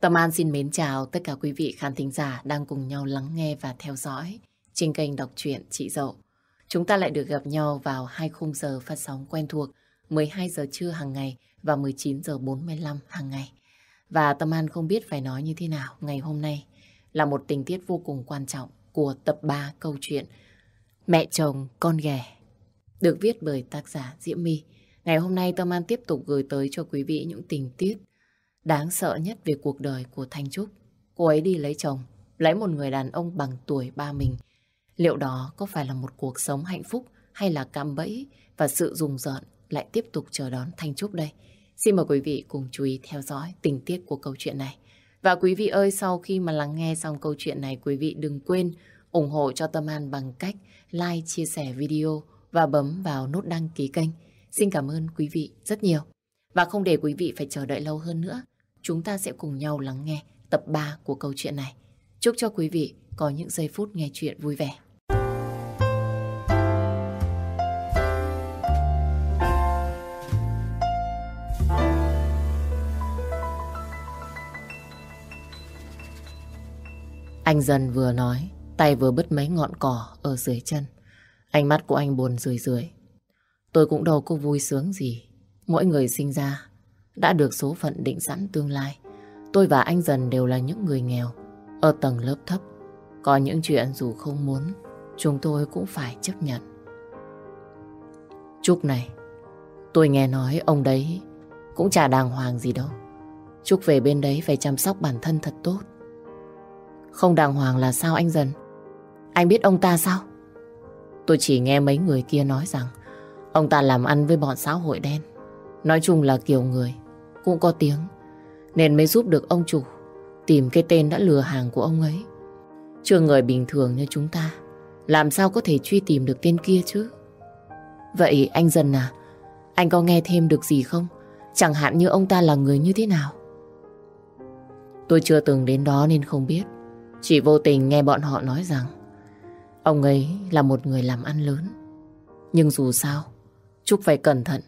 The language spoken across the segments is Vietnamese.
Tâm An xin mến chào tất cả quý vị khán thính giả đang cùng nhau lắng nghe và theo dõi trên kênh đọc truyện Chị Dậu. Chúng ta lại được gặp nhau vào hai khung giờ phát sóng quen thuộc 12 giờ trưa hàng ngày và 19 giờ 45 hàng ngày. Và Tâm An không biết phải nói như thế nào ngày hôm nay là một tình tiết vô cùng quan trọng của tập 3 câu chuyện Mẹ chồng, con ghẻ, được viết bởi tác giả Diễm My. Ngày hôm nay Tâm An tiếp tục gửi tới cho quý vị những tình tiết đáng sợ nhất về cuộc đời của Thanh Trúc. Cô ấy đi lấy chồng, lấy một người đàn ông bằng tuổi ba mình. Liệu đó có phải là một cuộc sống hạnh phúc hay là cam bẫy và sự rùng rợn lại tiếp tục chờ đón Thanh Trúc đây? Xin mời quý vị cùng chú ý theo dõi tình tiết của câu chuyện này. Và quý vị ơi, sau khi mà lắng nghe xong câu chuyện này, quý vị đừng quên ủng hộ cho Tâm An bằng cách like, chia sẻ video và bấm vào nút đăng ký kênh. Xin cảm ơn quý vị rất nhiều. Và không để quý vị phải chờ đợi lâu hơn nữa, chúng ta sẽ cùng nhau lắng nghe tập 3 của câu chuyện này. Chúc cho quý vị có những giây phút nghe chuyện vui vẻ. Anh dần vừa nói, tay vừa bứt mấy ngọn cỏ ở dưới chân. Ánh mắt của anh buồn rười rượi. Tôi cũng đâu có vui sướng gì. Mỗi người sinh ra đã được số phận định sẵn tương lai. Tôi và anh dần đều là những người nghèo, ở tầng lớp thấp. Có những chuyện dù không muốn, chúng tôi cũng phải chấp nhận. Trúc này, tôi nghe nói ông đấy cũng chả đàng hoàng gì đâu. Trúc về bên đấy phải chăm sóc bản thân thật tốt. Không đàng hoàng là sao anh dần? Anh biết ông ta sao? Tôi chỉ nghe mấy người kia nói rằng ông ta làm ăn với bọn xã hội đen. Nói chung là kiểu người cũng có tiếng nên mới giúp được ông chủ tìm cái tên đã lừa hàng của ông ấy. Chưa người bình thường như chúng ta làm sao có thể truy tìm được tên kia chứ? Vậy anh dần à, anh có nghe thêm được gì không? Chẳng hạn như ông ta là người như thế nào? Tôi chưa từng đến đó nên không biết. Chỉ vô tình nghe bọn họ nói rằng ông ấy là một người làm ăn lớn. Nhưng dù sao, Trúc phải cẩn thận,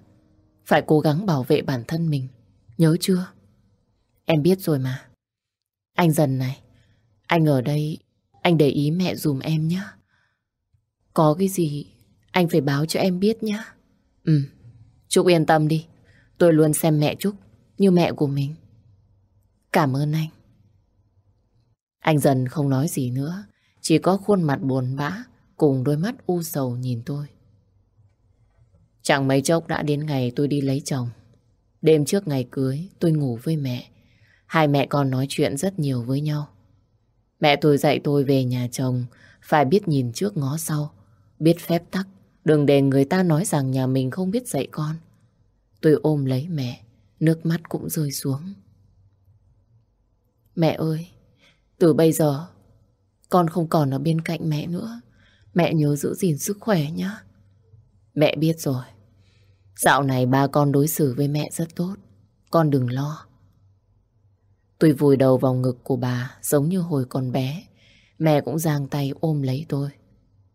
phải cố gắng bảo vệ bản thân mình. Nhớ chưa? Em biết rồi mà. Anh dần này, anh ở đây, anh để ý mẹ dùm em nhé. Có cái gì, anh phải báo cho em biết nhé. Ừ, Trúc yên tâm đi. Tôi luôn xem mẹ Trúc như mẹ của mình. Cảm ơn anh. Anh dần không nói gì nữa, chỉ có khuôn mặt buồn bã cùng đôi mắt u sầu nhìn tôi. Chẳng mấy chốc đã đến ngày tôi đi lấy chồng. Đêm trước ngày cưới, tôi ngủ với mẹ. Hai mẹ con nói chuyện rất nhiều với nhau. Mẹ tôi dạy tôi về nhà chồng, phải biết nhìn trước ngó sau, biết phép tắc, đừng để người ta nói rằng nhà mình không biết dạy con. Tôi ôm lấy mẹ, nước mắt cũng rơi xuống. Mẹ ơi, từ bây giờ, con không còn ở bên cạnh mẹ nữa. Mẹ nhớ giữ gìn sức khỏe nhé. Mẹ biết rồi. Dạo này ba con đối xử với mẹ rất tốt. Con đừng lo. Tôi vùi đầu vào ngực của bà giống như hồi còn bé. Mẹ cũng giang tay ôm lấy tôi.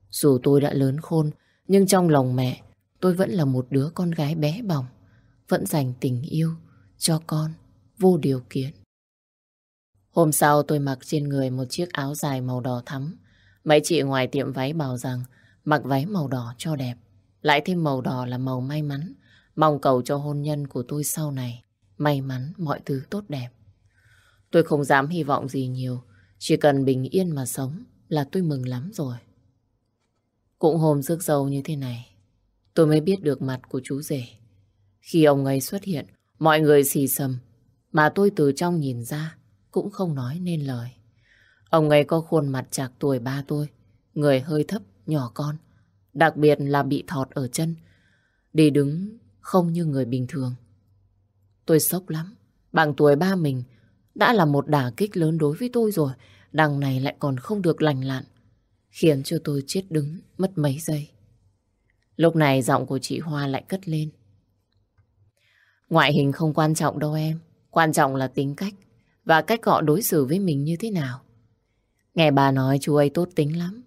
Dù tôi đã lớn khôn, nhưng trong lòng mẹ, tôi vẫn là một đứa con gái bé bỏng. Vẫn dành tình yêu cho con vô điều kiện. Hôm sau tôi mặc trên người một chiếc áo dài màu đỏ thắm. Mấy chị ngoài tiệm váy bảo rằng mặc váy màu đỏ cho đẹp. Lại thêm màu đỏ là màu may mắn. Mong cầu cho hôn nhân của tôi sau này may mắn mọi thứ tốt đẹp. Tôi không dám hy vọng gì nhiều. Chỉ cần bình yên mà sống là tôi mừng lắm rồi. Cũng hôm rước dâu như thế này, tôi mới biết được mặt của chú rể. Khi ông ấy xuất hiện, mọi người xì xầm, mà tôi từ trong nhìn ra, cũng không nói nên lời. Ông ấy có khuôn mặt chạc tuổi ba tôi, người hơi thấp, nhỏ con, đặc biệt là bị thọt ở chân, đi đứng không như người bình thường. Tôi sốc lắm, bằng tuổi ba mình đã là một đả kích lớn đối với tôi rồi, đằng này lại còn không được lành lặn, khiến cho tôi chết đứng mất mấy giây. Lúc này giọng của chị Hoa lại cất lên. Ngoại hình không quan trọng đâu em, quan trọng là tính cách và cách họ đối xử với mình như thế nào. Nghe bà nói chú ấy tốt tính lắm.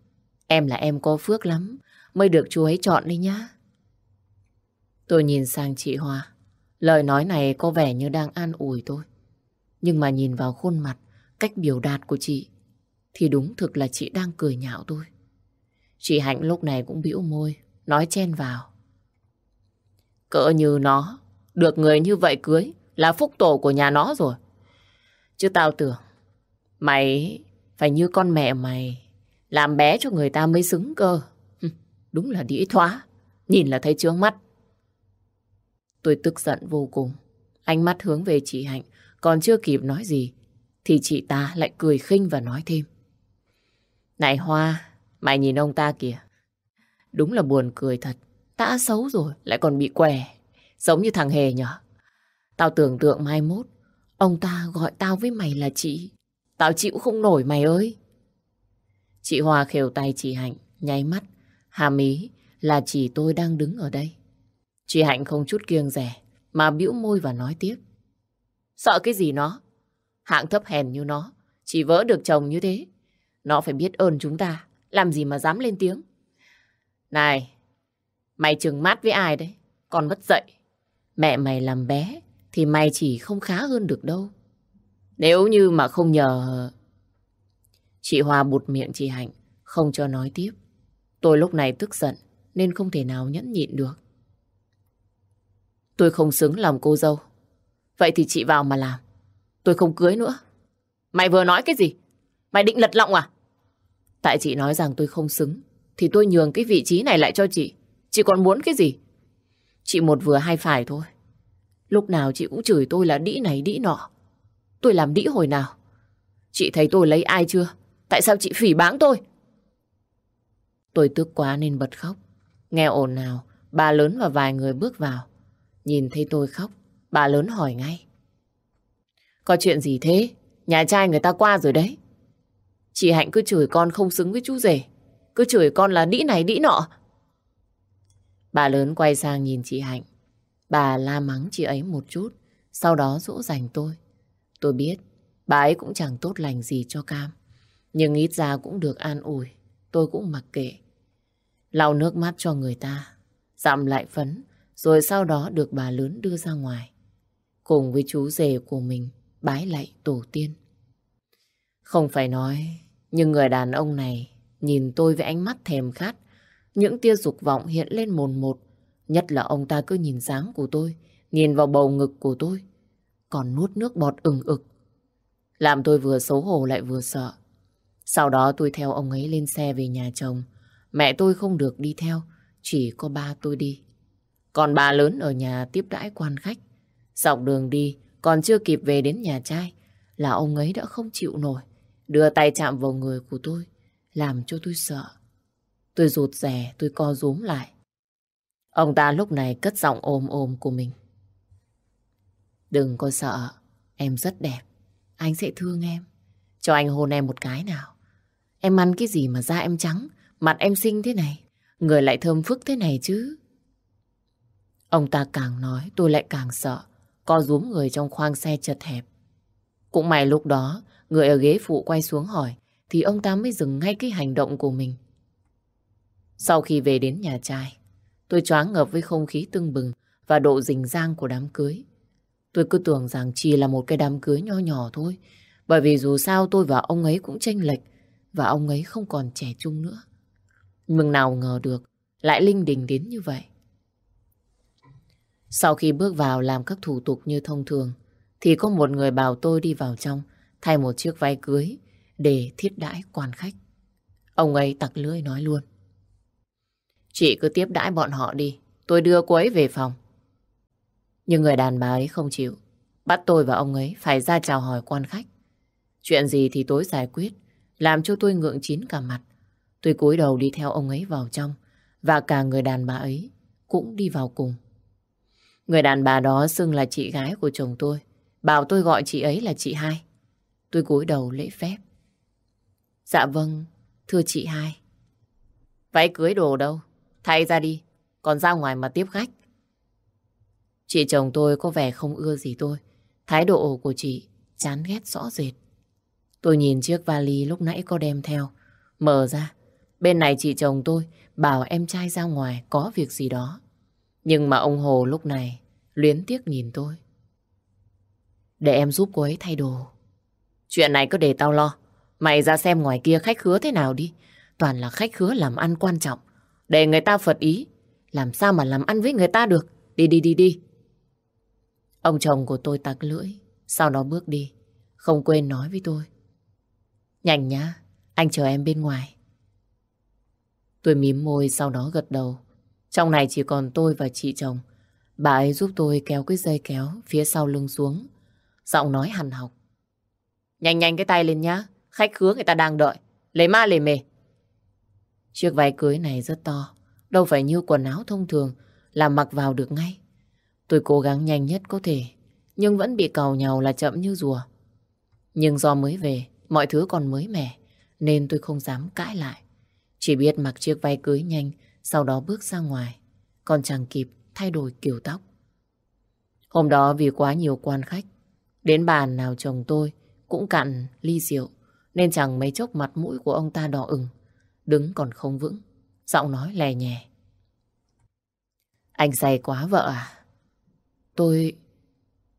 Em là em có phước lắm, mới được chú ấy chọn đi nhá. Tôi nhìn sang chị Hoa. Lời nói này có vẻ như đang an ủi tôi. Nhưng mà nhìn vào khuôn mặt, cách biểu đạt của chị, thì đúng thực là chị đang cười nhạo tôi. Chị Hạnh lúc này cũng bĩu môi, nói chen vào. Cỡ như nó, được người như vậy cưới là phúc tổ của nhà nó rồi. Chứ tao tưởng, mày phải như con mẹ mày, làm bé cho người ta mới xứng cơ. Đúng là đĩ thoá, nhìn là thấy trướng mắt. Tôi tức giận vô cùng. Ánh mắt hướng về chị Hạnh, còn chưa kịp nói gì, thì chị ta lại cười khinh và nói thêm. Này Hoa, mày nhìn ông ta kìa. Đúng là buồn cười thật. Đã xấu rồi, lại còn bị què. Giống như thằng Hề nhở. Tao tưởng tượng mai mốt, ông ta gọi tao với mày là chị. Tao chịu không nổi mày ơi. Chị Hoa khều tay chị Hạnh, nháy mắt. Hàm ý là chỉ tôi đang đứng ở đây. Chị Hạnh không chút kiêng rẻ, mà bĩu môi và nói tiếp. Sợ cái gì nó? Hạng thấp hèn như nó, chỉ vỡ được chồng như thế. Nó phải biết ơn chúng ta, làm gì mà dám lên tiếng. Này, mày trừng mắt với ai đấy? Con mất dậy. Mẹ mày làm bé, thì mày chỉ không khá hơn được đâu. Nếu như mà không nhờ... Chị Hòa bụt miệng chị Hạnh, không cho nói tiếp. Tôi lúc này tức giận, nên không thể nào nhẫn nhịn được. Tôi không xứng lòng cô dâu. Vậy thì chị vào mà làm. Tôi không cưới nữa. Mày vừa nói cái gì? Mày định lật lọng à? Tại chị nói rằng tôi không xứng, thì tôi nhường cái vị trí này lại cho chị. Chị còn muốn cái gì? Chị một vừa hai phải thôi. Lúc nào chị cũng chửi tôi là đĩ này đĩ nọ. Tôi làm đĩ hồi nào? Chị thấy tôi lấy ai chưa? Tại sao chị phỉ báng tôi? Tôi tức quá nên bật khóc. Nghe ồn nào, bà lớn và vài người bước vào. Nhìn thấy tôi khóc, bà lớn hỏi ngay. Có chuyện gì thế? Nhà trai người ta qua rồi đấy. Chị Hạnh cứ chửi con không xứng với chú rể. Cứ chửi con là đĩ này đĩ nọ. Bà lớn quay sang nhìn chị Hạnh. Bà la mắng chị ấy một chút, sau đó dỗ dành tôi. Tôi biết, bà ấy cũng chẳng tốt lành gì cho Cam. Nhưng ít ra cũng được an ủi, tôi cũng mặc kệ. Lau nước mắt cho người ta, dặm lại phấn, rồi sau đó được bà lớn đưa ra ngoài. Cùng với chú rể của mình, bái lạy tổ tiên. Không phải nói, nhưng người đàn ông này nhìn tôi với ánh mắt thèm khát, những tia dục vọng hiện lên mồn một. Nhất là ông ta cứ nhìn dáng của tôi, nhìn vào bầu ngực của tôi, còn nuốt nước bọt ừng ực. Làm tôi vừa xấu hổ lại vừa sợ. Sau đó tôi theo ông ấy lên xe về nhà chồng. Mẹ tôi không được đi theo, chỉ có ba tôi đi. Còn bà lớn ở nhà tiếp đãi quan khách. Dọc đường đi, còn chưa kịp về đến nhà trai, là ông ấy đã không chịu nổi. Đưa tay chạm vào người của tôi, làm cho tôi sợ. Tôi rụt rè, tôi co rúm lại. Ông ta lúc này cất giọng ôm ôm của mình. Đừng có sợ, em rất đẹp. Anh sẽ thương em. Cho anh hôn em một cái nào. Em ăn cái gì mà da em trắng, mặt em xinh thế này, người lại thơm phức thế này chứ. Ông ta càng nói tôi lại càng sợ, co rúm người trong khoang xe chật hẹp. Cũng may lúc đó, người ở ghế phụ quay xuống hỏi, thì ông ta mới dừng ngay cái hành động của mình. Sau khi về đến nhà trai, tôi choáng ngợp với không khí tưng bừng và độ rình rang của đám cưới. Tôi cứ tưởng rằng chỉ là một cái đám cưới nho nhỏ thôi, bởi vì dù sao tôi và ông ấy cũng tranh lệch và ông ấy không còn trẻ trung nữa. Nhưng nào ngờ được, lại linh đình đến như vậy. Sau khi bước vào làm các thủ tục như thông thường, thì có một người bảo tôi đi vào trong, thay một chiếc váy cưới để thiết đãi quan khách. Ông ấy tặc lưỡi nói luôn. Chị cứ tiếp đãi bọn họ đi, tôi đưa cô ấy về phòng. Nhưng người đàn bà ấy không chịu, bắt tôi và ông ấy phải ra chào hỏi quan khách. Chuyện gì thì tối giải quyết, làm cho tôi ngượng chín cả mặt. Tôi cúi đầu đi theo ông ấy vào trong, và cả người đàn bà ấy cũng đi vào cùng. Người đàn bà đó xưng là chị gái của chồng tôi, bảo tôi gọi chị ấy là chị hai. Tôi cúi đầu lễ phép. Dạ vâng, thưa chị hai. Váy cưới đồ đâu? Thay ra đi, còn ra ngoài mà tiếp khách. Chị chồng tôi có vẻ không ưa gì tôi. Thái độ của chị chán ghét rõ rệt. Tôi nhìn chiếc vali lúc nãy có đem theo. Mở ra, bên này chị chồng tôi bảo em trai ra ngoài có việc gì đó. Nhưng mà ông Hồ lúc này luyến tiếc nhìn tôi. Để em giúp cô ấy thay đồ. Chuyện này cứ để tao lo. Mày ra xem ngoài kia khách khứa thế nào đi. Toàn là khách khứa làm ăn quan trọng. Để người ta phật ý. Làm sao mà làm ăn với người ta được. Đi đi đi đi. Ông chồng của tôi tặc lưỡi. Sau đó bước đi. Không quên nói với tôi. Nhanh nhá. Anh chờ em bên ngoài. Tôi mím môi sau đó gật đầu. Trong này chỉ còn tôi và chị chồng. Bà ấy giúp tôi kéo cái dây kéo phía sau lưng xuống. Giọng nói hằn học. Nhanh nhanh cái tay lên nhá. Khách khứa người ta đang đợi. Lấy ma lề mề. Chiếc váy cưới này rất to. Đâu phải như quần áo thông thường là mặc vào được ngay. Tôi cố gắng nhanh nhất có thể. Nhưng vẫn bị cầu nhàu là chậm như rùa. Nhưng do mới về, mọi thứ còn mới mẻ. Nên tôi không dám cãi lại. Chỉ biết mặc chiếc váy cưới nhanh, sau đó bước ra ngoài. Còn chẳng kịp thay đổi kiểu tóc. Hôm đó vì quá nhiều quan khách, đến bàn nào chồng tôi cũng cạn ly rượu, nên chẳng mấy chốc mặt mũi của ông ta đỏ ửng, đứng còn không vững, giọng nói lè nhẹ. Anh say quá vợ à? Tôi...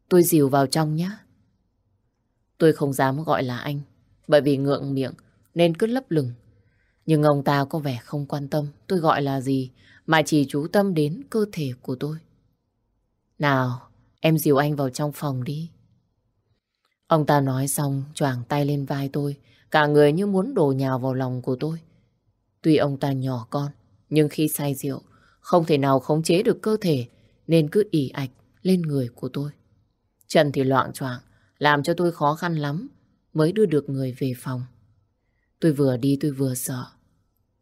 tôi dìu vào trong nhé. Tôi không dám gọi là anh, bởi vì ngượng miệng nên cứ lấp lửng. Nhưng ông ta có vẻ không quan tâm tôi gọi là gì, mà chỉ chú tâm đến cơ thể của tôi. Nào, em dìu anh vào trong phòng đi. Ông ta nói xong choàng tay lên vai tôi, cả người như muốn đổ nhào vào lòng của tôi. Tuy ông ta nhỏ con, nhưng khi say rượu, không thể nào khống chế được cơ thể, nên cứ ỉ ạch lên người của tôi. chân thì loạn choạng, làm cho tôi khó khăn lắm mới đưa được người về phòng. Tôi vừa đi tôi vừa sợ.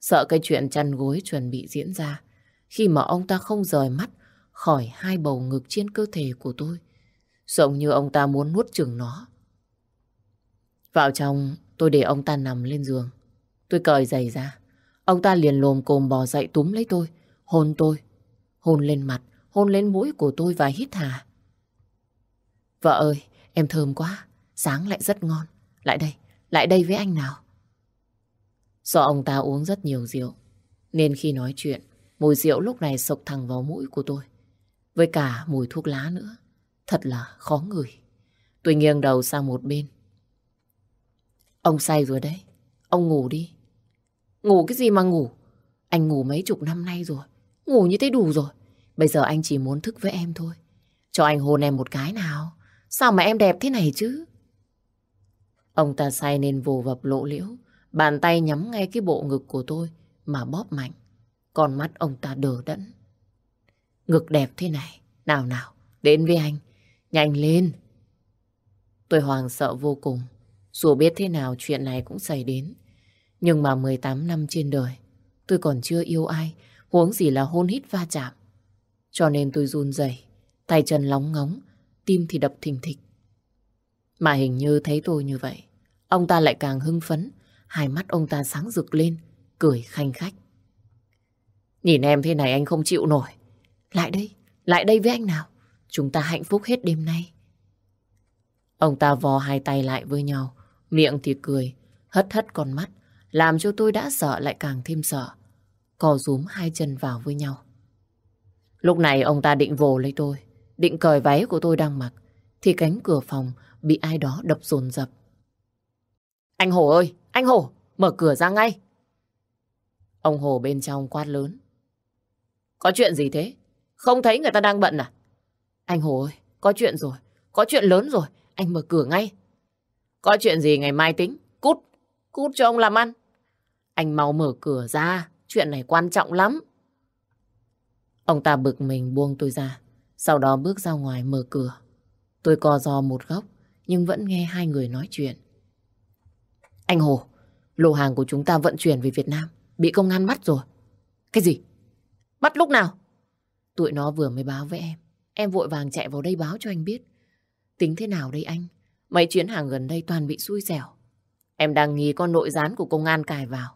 Sợ cái chuyện chăn gối chuẩn bị diễn ra khi mà ông ta không rời mắt khỏi hai bầu ngực trên cơ thể của tôi. Giống như ông ta muốn nuốt chừng nó. Vào trong, tôi để ông ta nằm lên giường. Tôi cởi giày ra. Ông ta liền lồm cồm bò dậy túm lấy tôi, hôn tôi. Hôn lên mặt, hôn lên mũi của tôi và hít hà. Vợ ơi, em thơm quá, sáng lại rất ngon. Lại đây, lại đây với anh nào. Do ông ta uống rất nhiều rượu, nên khi nói chuyện, mùi rượu lúc này sộc thẳng vào mũi của tôi. Với cả mùi thuốc lá nữa. Thật là khó ngửi. Tôi nghiêng đầu sang một bên. Ông say rồi đấy. Ông ngủ đi. Ngủ cái gì mà ngủ? Anh ngủ mấy chục năm nay rồi. Ngủ như thế đủ rồi. Bây giờ anh chỉ muốn thức với em thôi. Cho anh hôn em một cái nào. Sao mà em đẹp thế này chứ? Ông ta say nên vồ vập lộ liễu. Bàn tay nhắm ngay cái bộ ngực của tôi mà bóp mạnh. Còn mắt ông ta đờ đẫn. Ngực đẹp thế này. Nào nào, đến với anh. Nhanh lên. Tôi hoàng sợ vô cùng. Dù biết thế nào chuyện này cũng xảy đến. Nhưng mà 18 năm trên đời, tôi còn chưa yêu ai, huống gì là hôn hít va chạm. Cho nên tôi run rẩy, tay chân lóng ngóng, tim thì đập thình thịch. Mà hình như thấy tôi như vậy, ông ta lại càng hưng phấn, hai mắt ông ta sáng rực lên, cười khanh khách. Nhìn em thế này anh không chịu nổi. Lại đây, lại đây với anh nào. Chúng ta hạnh phúc hết đêm nay. Ông ta vò hai tay lại với nhau, miệng thì cười, hất hất con mắt, làm cho tôi đã sợ lại càng thêm sợ. Cò rúm hai chân vào với nhau. Lúc này ông ta định vồ lấy tôi, định cởi váy của tôi đang mặc, thì cánh cửa phòng bị ai đó đập dồn dập. Anh Hổ ơi, anh Hồ, mở cửa ra ngay. Ông Hồ bên trong quát lớn. Có chuyện gì thế? Không thấy người ta đang bận à? Anh Hồ ơi, có chuyện rồi, có chuyện lớn rồi, anh mở cửa ngay. Có chuyện gì ngày mai tính, cút, cút cho ông làm ăn. Anh mau mở cửa ra, chuyện này quan trọng lắm. Ông ta bực mình buông tôi ra, sau đó bước ra ngoài mở cửa. Tôi co do một góc, nhưng vẫn nghe hai người nói chuyện. Anh Hồ, lô hàng của chúng ta vận chuyển về Việt Nam, bị công an bắt rồi. Cái gì? Bắt lúc nào? Tụi nó vừa mới báo với em. Em vội vàng chạy vào đây báo cho anh biết. Tính thế nào đây anh? Mấy chuyến hàng gần đây toàn bị xui xẻo. Em đang nghi con nội gián của công an cài vào.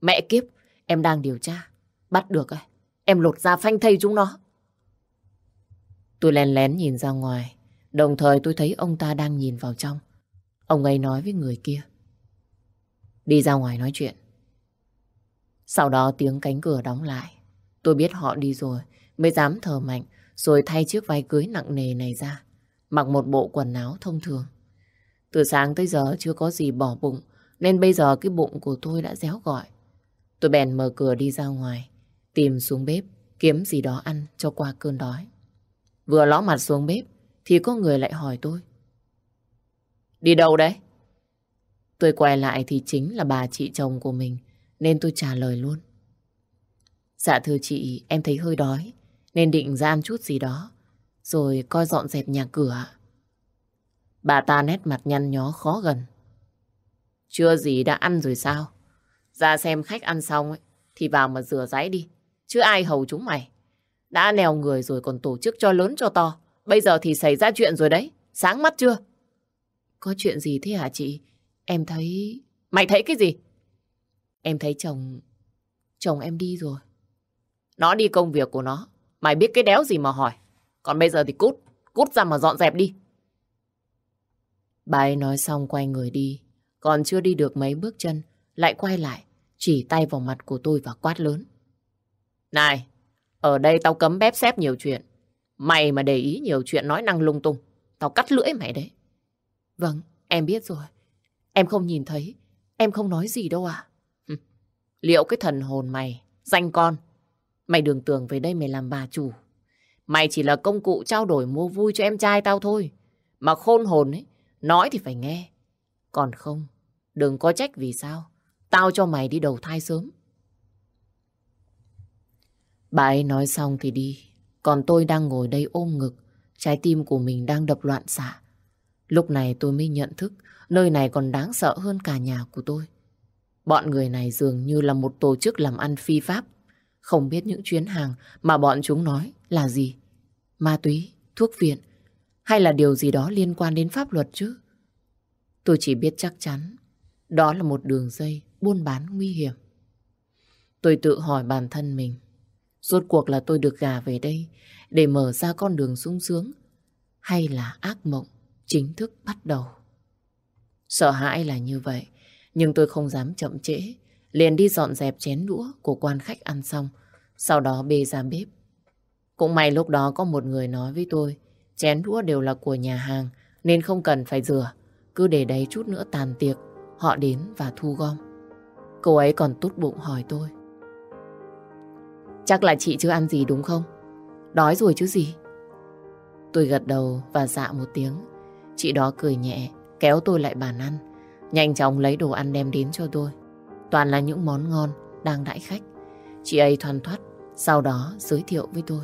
Mẹ kiếp, em đang điều tra. Bắt được rồi. Em lột ra phanh thây chúng nó. Tôi lén lén nhìn ra ngoài. Đồng thời tôi thấy ông ta đang nhìn vào trong. Ông ấy nói với người kia. Đi ra ngoài nói chuyện. Sau đó tiếng cánh cửa đóng lại. Tôi biết họ đi rồi, mới dám thở mạnh, rồi thay chiếc váy cưới nặng nề này ra. mặc một bộ quần áo thông thường. Từ sáng tới giờ chưa có gì bỏ bụng, nên bây giờ cái bụng của tôi đã réo gọi. Tôi bèn mở cửa đi ra ngoài, tìm xuống bếp, kiếm gì đó ăn cho qua cơn đói. Vừa ló mặt xuống bếp, thì có người lại hỏi tôi. Đi đâu đấy? Tôi quay lại thì chính là bà chị chồng của mình, nên tôi trả lời luôn. Dạ thưa chị, em thấy hơi đói, nên định ra ăn chút gì đó, rồi coi dọn dẹp nhà cửa. Bà ta nét mặt nhăn nhó khó gần. Chưa gì đã ăn rồi sao? Ra xem khách ăn xong ấy, thì vào mà rửa ráy đi, chứ ai hầu chúng mày. Đã nèo người rồi còn tổ chức cho lớn cho to, bây giờ thì xảy ra chuyện rồi đấy, sáng mắt chưa? Có chuyện gì thế hả chị? Em thấy... Mày thấy cái gì? Em thấy chồng... Chồng em đi rồi. Nó đi công việc của nó. Mày biết cái đéo gì mà hỏi. Còn bây giờ thì cút. Cút ra mà dọn dẹp đi. Bà ấy nói xong quay người đi. Còn chưa đi được mấy bước chân. Lại quay lại. Chỉ tay vào mặt của tôi và quát lớn. Này! Ở đây tao cấm bép xếp nhiều chuyện. Mày mà để ý nhiều chuyện nói năng lung tung. Tao cắt lưỡi mày đấy. Vâng, em biết rồi. Em không nhìn thấy. Em không nói gì đâu à. Liệu cái thần hồn mày, danh con, mày đường tưởng về đây mày làm bà chủ. Mày chỉ là công cụ trao đổi mua vui cho em trai tao thôi. Mà khôn hồn ấy, nói thì phải nghe. Còn không, đừng có trách vì sao. Tao cho mày đi đầu thai sớm. Bà ấy nói xong thì đi. Còn tôi đang ngồi đây ôm ngực. Trái tim của mình đang đập loạn xạ. Lúc này tôi mới nhận thức nơi này còn đáng sợ hơn cả nhà của tôi. Bọn người này dường như là một tổ chức làm ăn phi pháp. Không biết những chuyến hàng mà bọn chúng nói là gì. Ma túy, thuốc viện hay là điều gì đó liên quan đến pháp luật chứ. Tôi chỉ biết chắc chắn đó là một đường dây buôn bán nguy hiểm. Tôi tự hỏi bản thân mình Rốt cuộc là tôi được gà về đây để mở ra con đường sung sướng hay là ác mộng chính thức bắt đầu. Sợ hãi là như vậy, nhưng tôi không dám chậm trễ, liền đi dọn dẹp chén đũa của quan khách ăn xong, sau đó bê ra bếp. Cũng may lúc đó có một người nói với tôi, chén đũa đều là của nhà hàng nên không cần phải rửa, cứ để đấy chút nữa tàn tiệc, họ đến và thu gom. Cô ấy còn tốt bụng hỏi tôi. Chắc là chị chưa ăn gì đúng không? Đói rồi chứ gì? Tôi gật đầu và dạ một tiếng. Chị đó cười nhẹ, kéo tôi lại bàn ăn. Nhanh chóng lấy đồ ăn đem đến cho tôi. Toàn là những món ngon, đang đãi khách. Chị ấy thoăn thoắt, sau đó giới thiệu với tôi.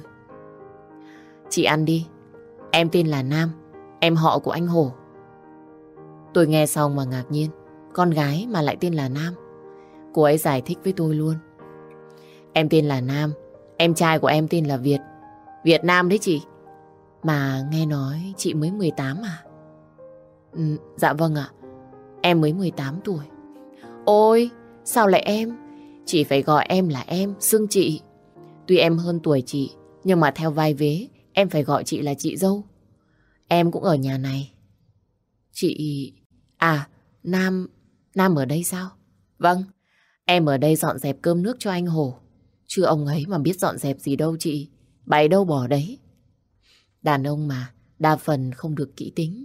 Chị ăn đi, em tên là Nam, em họ của anh Hổ. Tôi nghe xong mà ngạc nhiên, con gái mà lại tên là Nam. Cô ấy giải thích với tôi luôn. Em tên là Nam, em trai của em tên là Việt. Việt Nam đấy chị. Mà nghe nói chị mới 18 à? Ừ, dạ vâng ạ. Em mới 18 tuổi. Ôi, sao lại em? Chị phải gọi em là em, xưng chị. Tuy em hơn tuổi chị, nhưng mà theo vai vế, em phải gọi chị là chị dâu. Em cũng ở nhà này. Chị... À, Nam... Nam ở đây sao? Vâng, em ở đây dọn dẹp cơm nước cho anh Hồ. Chứ ông ấy mà biết dọn dẹp gì đâu chị. Bày đâu bỏ đấy. Đàn ông mà, đa phần không được kỹ tính.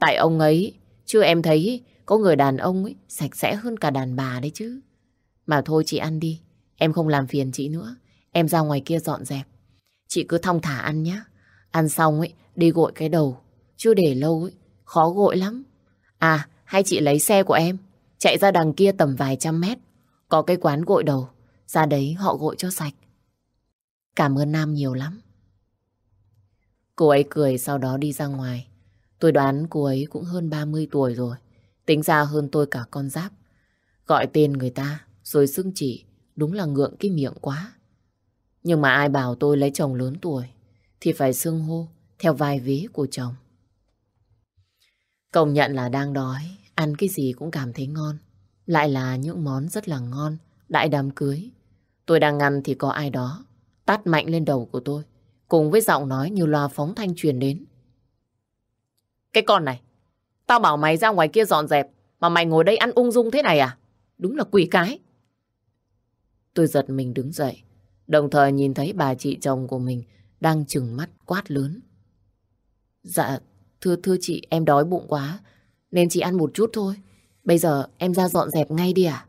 Tại ông ấy, chứ em thấy có người đàn ông ấy sạch sẽ hơn cả đàn bà đấy chứ. Mà thôi chị ăn đi, em không làm phiền chị nữa. Em ra ngoài kia dọn dẹp. Chị cứ thong thả ăn nhá. Ăn xong ấy, đi gội cái đầu. Chứ để lâu ấy, khó gội lắm. À, hay chị lấy xe của em, chạy ra đằng kia tầm vài trăm mét. Có cái quán gội đầu. Ra đấy họ gội cho sạch. Cảm ơn Nam nhiều lắm. Cô ấy cười sau đó đi ra ngoài. Tôi đoán cô ấy cũng hơn 30 tuổi rồi. Tính ra hơn tôi cả con giáp. Gọi tên người ta rồi xưng chỉ đúng là ngượng cái miệng quá. Nhưng mà ai bảo tôi lấy chồng lớn tuổi thì phải xưng hô theo vai vế của chồng. Công nhận là đang đói, ăn cái gì cũng cảm thấy ngon. Lại là những món rất là ngon, đại đám cưới. Tôi đang ngăn thì có ai đó tát mạnh lên đầu của tôi, cùng với giọng nói như loa phóng thanh truyền đến. Cái con này, tao bảo mày ra ngoài kia dọn dẹp, mà mày ngồi đây ăn ung dung thế này à? Đúng là quỷ cái. Tôi giật mình đứng dậy, đồng thời nhìn thấy bà chị chồng của mình đang trừng mắt quát lớn. Dạ, thưa thưa chị, em đói bụng quá, nên chị ăn một chút thôi. Bây giờ em ra dọn dẹp ngay đi à?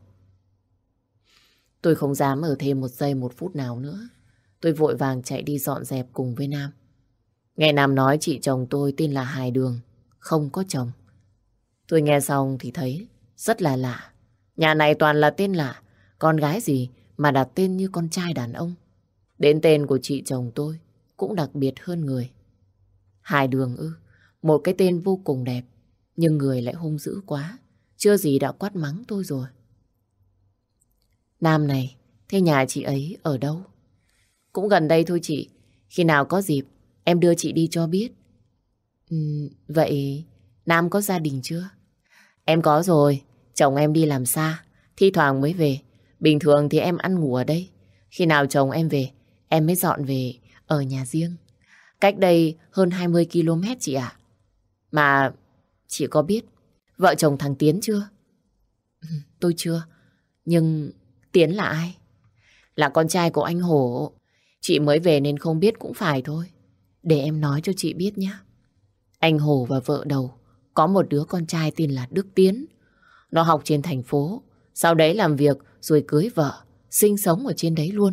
Tôi không dám ở thêm một giây một phút nào nữa. Tôi vội vàng chạy đi dọn dẹp cùng với Nam. Nghe Nam nói chị chồng tôi tên là Hải Đường, không có chồng. Tôi nghe xong thì thấy rất là lạ. Nhà này toàn là tên lạ, con gái gì mà đặt tên như con trai đàn ông. Đến tên của chị chồng tôi cũng đặc biệt hơn người. Hải Đường ư, một cái tên vô cùng đẹp, nhưng người lại hung dữ quá. Chưa gì đã quát mắng tôi rồi. Nam này, thế nhà chị ấy ở đâu? Cũng gần đây thôi chị. Khi nào có dịp, em đưa chị đi cho biết. Ừ, vậy Nam có gia đình chưa? Em có rồi, chồng em đi làm xa, thi thoảng mới về. Bình thường thì em ăn ngủ ở đây. Khi nào chồng em về, em mới dọn về ở nhà riêng. Cách đây hơn 20 km chị ạ. Mà chị có biết vợ chồng thằng Tiến chưa? Ừ, tôi chưa. Nhưng Tiến là ai? Là con trai của anh Hổ. Chị mới về nên không biết cũng phải thôi. Để em nói cho chị biết nhé. Anh Hồ và vợ đầu có một đứa con trai tên là Đức Tiến. Nó học trên thành phố, sau đấy làm việc rồi cưới vợ, sinh sống ở trên đấy luôn.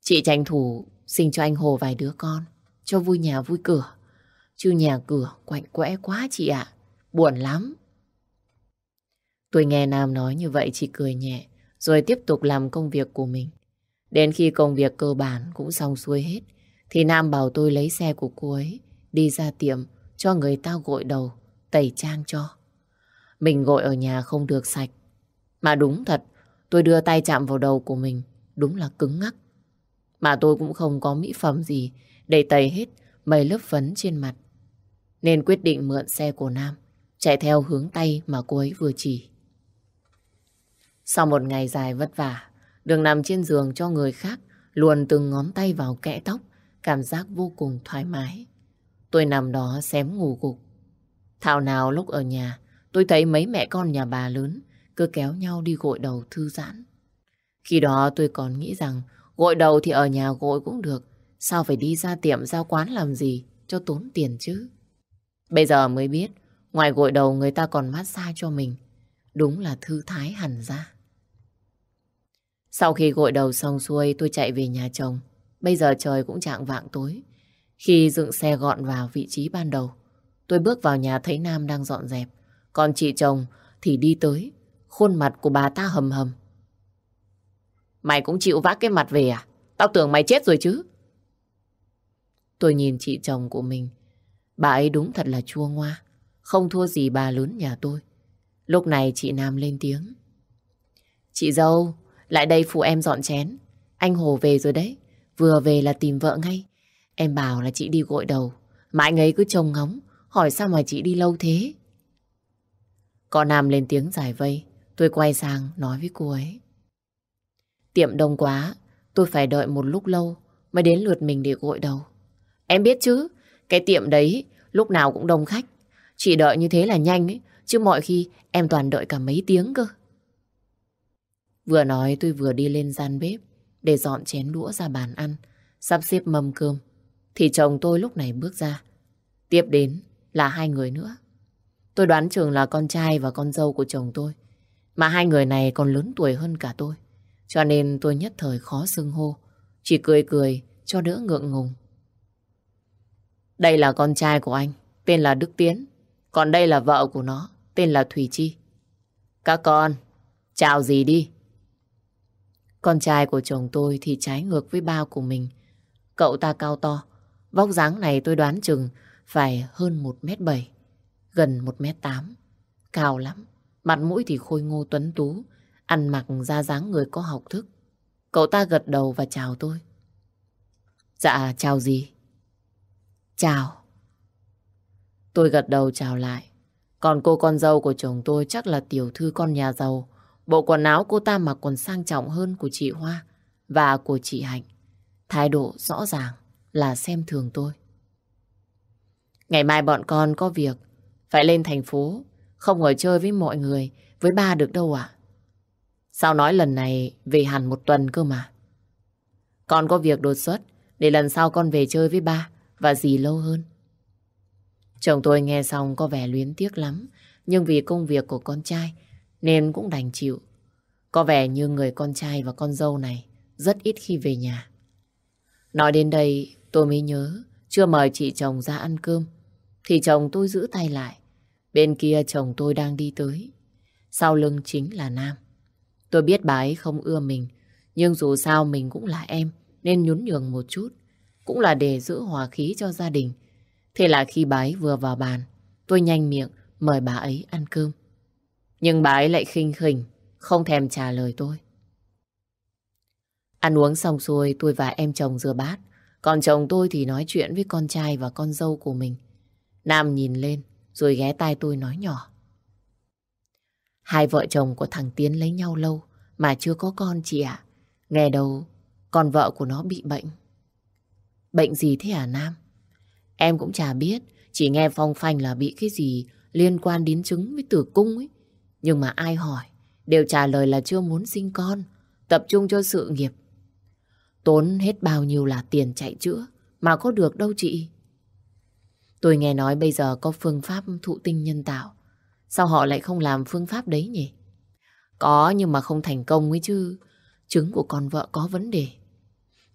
Chị tranh thủ sinh cho anh Hồ vài đứa con, cho vui nhà vui cửa. Chứ nhà cửa quạnh quẽ quá chị ạ, buồn lắm. Tôi nghe Nam nói như vậy chị cười nhẹ, rồi tiếp tục làm công việc của mình. Đến khi công việc cơ bản cũng xong xuôi hết, thì Nam bảo tôi lấy xe của cô ấy đi ra tiệm cho người ta gội đầu, tẩy trang cho. Mình gội ở nhà không được sạch. Mà đúng thật, tôi đưa tay chạm vào đầu của mình, đúng là cứng ngắc. Mà tôi cũng không có mỹ phẩm gì để tẩy hết mấy lớp phấn trên mặt. Nên quyết định mượn xe của Nam, chạy theo hướng tay mà cô ấy vừa chỉ. Sau một ngày dài vất vả, đường nằm trên giường cho người khác luồn từng ngón tay vào kẽ tóc, cảm giác vô cùng thoải mái. Tôi nằm đó xém ngủ gục. Thảo nào lúc ở nhà, tôi thấy mấy mẹ con nhà bà lớn cứ kéo nhau đi gội đầu thư giãn. Khi đó tôi còn nghĩ rằng gội đầu thì ở nhà gội cũng được, sao phải đi ra tiệm ra quán làm gì cho tốn tiền chứ. Bây giờ mới biết, ngoài gội đầu người ta còn massage cho mình, đúng là thư thái hẳn ra. Sau khi gội đầu xong xuôi tôi chạy về nhà chồng. Bây giờ trời cũng trạng vạng tối. Khi dựng xe gọn vào vị trí ban đầu, tôi bước vào nhà thấy Nam đang dọn dẹp. Còn chị chồng thì đi tới, khuôn mặt của bà ta hầm hầm. Mày cũng chịu vác cái mặt về à? Tao tưởng mày chết rồi chứ. Tôi nhìn chị chồng của mình. Bà ấy đúng thật là chua ngoa. Không thua gì bà lớn nhà tôi. Lúc này chị Nam lên tiếng. Chị dâu, lại đây phụ em dọn chén. Anh Hồ về rồi đấy. Vừa về là tìm vợ ngay. Em bảo là chị đi gội đầu. Mà anh ấy cứ trông ngóng. Hỏi sao mà chị đi lâu thế? Có Nam lên tiếng giải vây. Tôi quay sang nói với cô ấy. Tiệm đông quá. Tôi phải đợi một lúc lâu mới đến lượt mình để gội đầu. Em biết chứ. Cái tiệm đấy lúc nào cũng đông khách. chị đợi như thế là nhanh ấy. Chứ mọi khi em toàn đợi cả mấy tiếng cơ. Vừa nói tôi vừa đi lên gian bếp để dọn chén đũa ra bàn ăn, sắp xếp mâm cơm. Thì chồng tôi lúc này bước ra. Tiếp đến là hai người nữa. Tôi đoán chừng là con trai và con dâu của chồng tôi. Mà hai người này còn lớn tuổi hơn cả tôi. Cho nên tôi nhất thời khó xưng hô. Chỉ cười cười cho đỡ ngượng ngùng. Đây là con trai của anh, tên là Đức Tiến. Còn đây là vợ của nó, tên là Thủy Chi. Các con, chào gì đi. Con trai của chồng tôi thì trái ngược với ba của mình. Cậu ta cao to. Vóc dáng này tôi đoán chừng phải hơn 1m7, gần 1m8. Cao lắm. Mặt mũi thì khôi ngô tuấn tú, ăn mặc ra dáng người có học thức. Cậu ta gật đầu và chào tôi. Dạ, chào gì? Chào. Tôi gật đầu chào lại. Còn cô con dâu của chồng tôi chắc là tiểu thư con nhà giàu, Bộ quần áo cô ta mặc còn sang trọng hơn của chị Hoa và của chị Hạnh. Thái độ rõ ràng là xem thường tôi. Ngày mai bọn con có việc, phải lên thành phố, không ở chơi với mọi người, với ba được đâu ạ. Sao nói lần này về hẳn một tuần cơ mà. Con có việc đột xuất, để lần sau con về chơi với ba và dì lâu hơn. Chồng tôi nghe xong có vẻ luyến tiếc lắm, nhưng vì công việc của con trai nên cũng đành chịu. Có vẻ như người con trai và con dâu này rất ít khi về nhà. Nói đến đây tôi mới nhớ, chưa mời chị chồng ra ăn cơm thì chồng tôi giữ tay lại. Bên kia chồng tôi đang đi tới. Sau lưng chính là Nam. Tôi biết bà ấy không ưa mình, nhưng dù sao mình cũng là em, nên nhún nhường một chút. Cũng là để giữ hòa khí cho gia đình. Thế là khi bà ấy vừa vào bàn, tôi nhanh miệng mời bà ấy ăn cơm. Nhưng bà ấy lại khinh khỉnh, không thèm trả lời tôi. Ăn uống xong xuôi, tôi và em chồng rửa bát. Còn chồng tôi thì nói chuyện với con trai và con dâu của mình. Nam nhìn lên rồi ghé tai tôi nói nhỏ. Hai vợ chồng của thằng Tiến lấy nhau lâu mà chưa có con chị ạ. Nghe đâu con vợ của nó bị bệnh. Bệnh gì thế hả Nam? Em cũng chả biết, chỉ nghe phong phanh là bị cái gì liên quan đến trứng với tử cung ấy. Nhưng mà ai hỏi, đều trả lời là chưa muốn sinh con, tập trung cho sự nghiệp. Tốn hết bao nhiêu là tiền chạy chữa, mà có được đâu chị. Tôi nghe nói bây giờ có phương pháp thụ tinh nhân tạo. Sao họ lại không làm phương pháp đấy nhỉ? Có nhưng mà không thành công ấy chứ. Trứng của con vợ có vấn đề.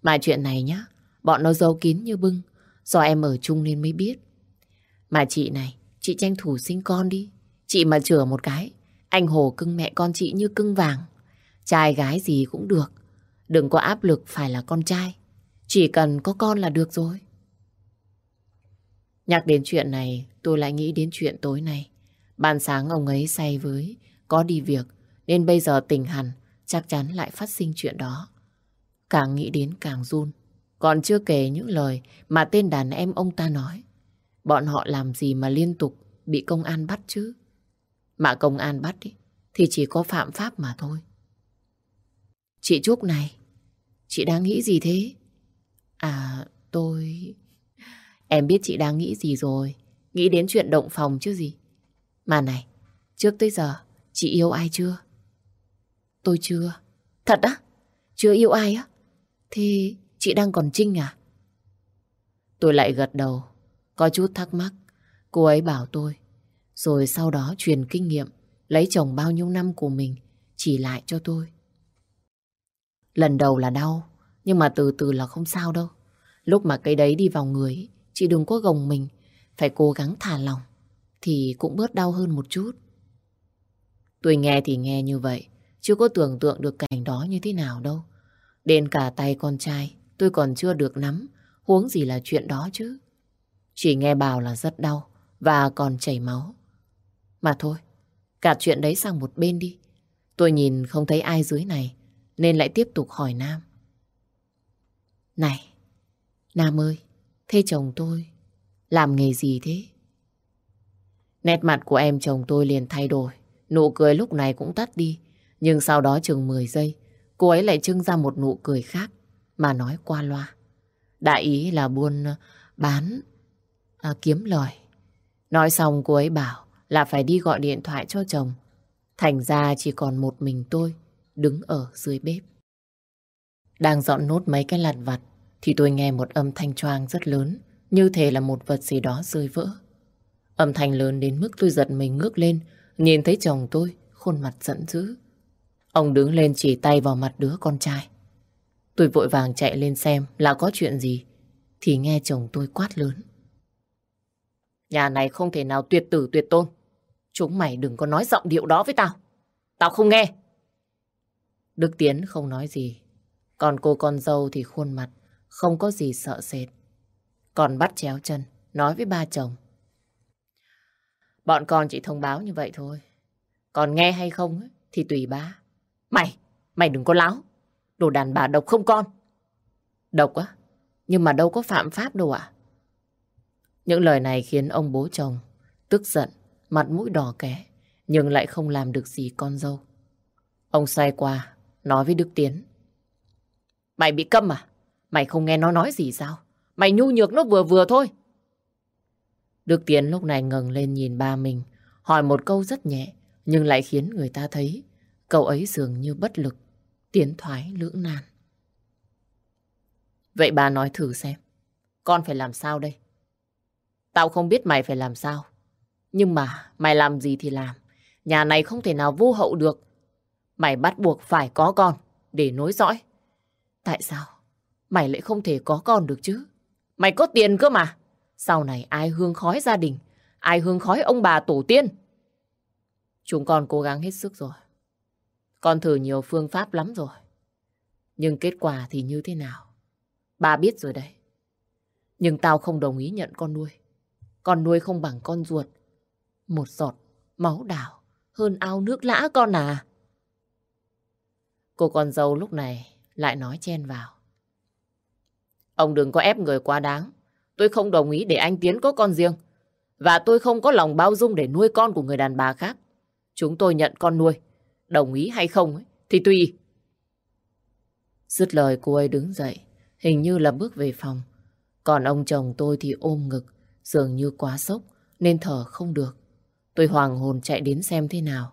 Mà chuyện này nhá, bọn nó giấu kín như bưng. Do em ở chung nên mới biết. Mà chị này, chị tranh thủ sinh con đi. Chị mà chữa một cái, anh Hồ cưng mẹ con chị như cưng vàng. Trai gái gì cũng được. Đừng có áp lực phải là con trai. Chỉ cần có con là được rồi. Nhắc đến chuyện này, tôi lại nghĩ đến chuyện tối nay. Ban sáng ông ấy say với, có đi việc, nên bây giờ tình hẳn, chắc chắn lại phát sinh chuyện đó. Càng nghĩ đến càng run. Còn chưa kể những lời mà tên đàn em ông ta nói. Bọn họ làm gì mà liên tục bị công an bắt chứ? Mà công an bắt ý, thì chỉ có phạm pháp mà thôi. Chị Trúc này, chị đang nghĩ gì thế? À, tôi... Em biết chị đang nghĩ gì rồi. Nghĩ đến chuyện động phòng chứ gì. Mà này, trước tới giờ, chị yêu ai chưa? Tôi chưa. Thật á? Chưa yêu ai á? Thì chị đang còn Trinh à? Tôi lại gật đầu, có chút thắc mắc. Cô ấy bảo tôi, rồi sau đó truyền kinh nghiệm, lấy chồng bao nhiêu năm của mình, chỉ lại cho tôi. Lần đầu là đau, nhưng mà từ từ là không sao đâu. Lúc mà cái đấy đi vào người, chị đừng có gồng mình, phải cố gắng thả lòng, thì cũng bớt đau hơn một chút. Tôi nghe thì nghe như vậy, chưa có tưởng tượng được cảnh đó như thế nào đâu. Đến cả tay con trai, tôi còn chưa được nắm, huống gì là chuyện đó chứ. Chỉ nghe bảo là rất đau và còn chảy máu. Mà thôi, cả chuyện đấy sang một bên đi. Tôi nhìn không thấy ai dưới này, nên lại tiếp tục hỏi Nam. Này, Nam ơi, thế chồng tôi làm nghề gì thế? Nét mặt của em chồng tôi liền thay đổi, nụ cười lúc này cũng tắt đi. Nhưng sau đó chừng 10 giây, cô ấy lại trưng ra một nụ cười khác mà nói qua loa. Đại ý là buôn ờ, bán à, kiếm lời. Nói xong cô ấy bảo là phải đi gọi điện thoại cho chồng. Thành ra chỉ còn một mình tôi đứng ở dưới bếp. Đang dọn nốt mấy cái lặt vặt thì tôi nghe một âm thanh choang rất lớn, như thể là một vật gì đó rơi vỡ. Âm thanh lớn đến mức tôi giật mình ngước lên, nhìn thấy chồng tôi, khuôn mặt giận dữ. Ông đứng lên chỉ tay vào mặt đứa con trai. Tôi vội vàng chạy lên xem là có chuyện gì, thì nghe chồng tôi quát lớn. Nhà này không thể nào tuyệt tử tuyệt tôn. Chúng mày đừng có nói giọng điệu đó với tao. Tao không nghe. Đức Tiến không nói gì. Còn cô con dâu thì khuôn mặt không có gì sợ sệt. Còn bắt chéo chân, nói với ba chồng. Bọn con chỉ thông báo như vậy thôi. Còn nghe hay không thì tùy ba. Mày, mày đừng có láo. Đồ đàn bà độc không con. Độc á? Nhưng mà đâu có phạm pháp đâu ạ. Những lời này khiến ông bố chồng tức giận, mặt mũi đỏ ké, nhưng lại không làm được gì con dâu. Ông xoay qua, nói với Đức Tiến. Mày bị câm à? Mày không nghe nó nói gì sao? Mày nhu nhược nó vừa vừa thôi. Đức Tiến lúc này ngẩng lên nhìn ba mình, hỏi một câu rất nhẹ, nhưng lại khiến người ta thấy cậu ấy dường như bất lực, tiến thoái lưỡng nan. Vậy bà nói thử xem, con phải làm sao đây? Tao không biết mày phải làm sao. Nhưng mà mày làm gì thì làm. Nhà này không thể nào vô hậu được. Mày bắt buộc phải có con, để nối dõi. Tại sao? Mày lại không thể có con được chứ? Mày có tiền cơ mà. Sau này ai hương khói gia đình? Ai hương khói ông bà tổ tiên? Chúng con cố gắng hết sức rồi. Con thử nhiều phương pháp lắm rồi. Nhưng kết quả thì như thế nào? Bà biết rồi đấy. Nhưng tao không đồng ý nhận con nuôi. Con nuôi không bằng con ruột. Một giọt máu đào hơn ao nước lã con à. Cô con dâu lúc này lại nói chen vào. Ông đừng có ép người quá đáng. Tôi không đồng ý để anh Tiến có con riêng. Và tôi không có lòng bao dung để nuôi con của người đàn bà khác. Chúng tôi nhận con nuôi. Đồng ý hay không ấy, thì tùy. Dứt lời cô ấy đứng dậy. Hình như là bước về phòng. Còn ông chồng tôi thì ôm ngực. Dường như quá sốc nên thở không được. Tôi hoàng hồn chạy đến xem thế nào.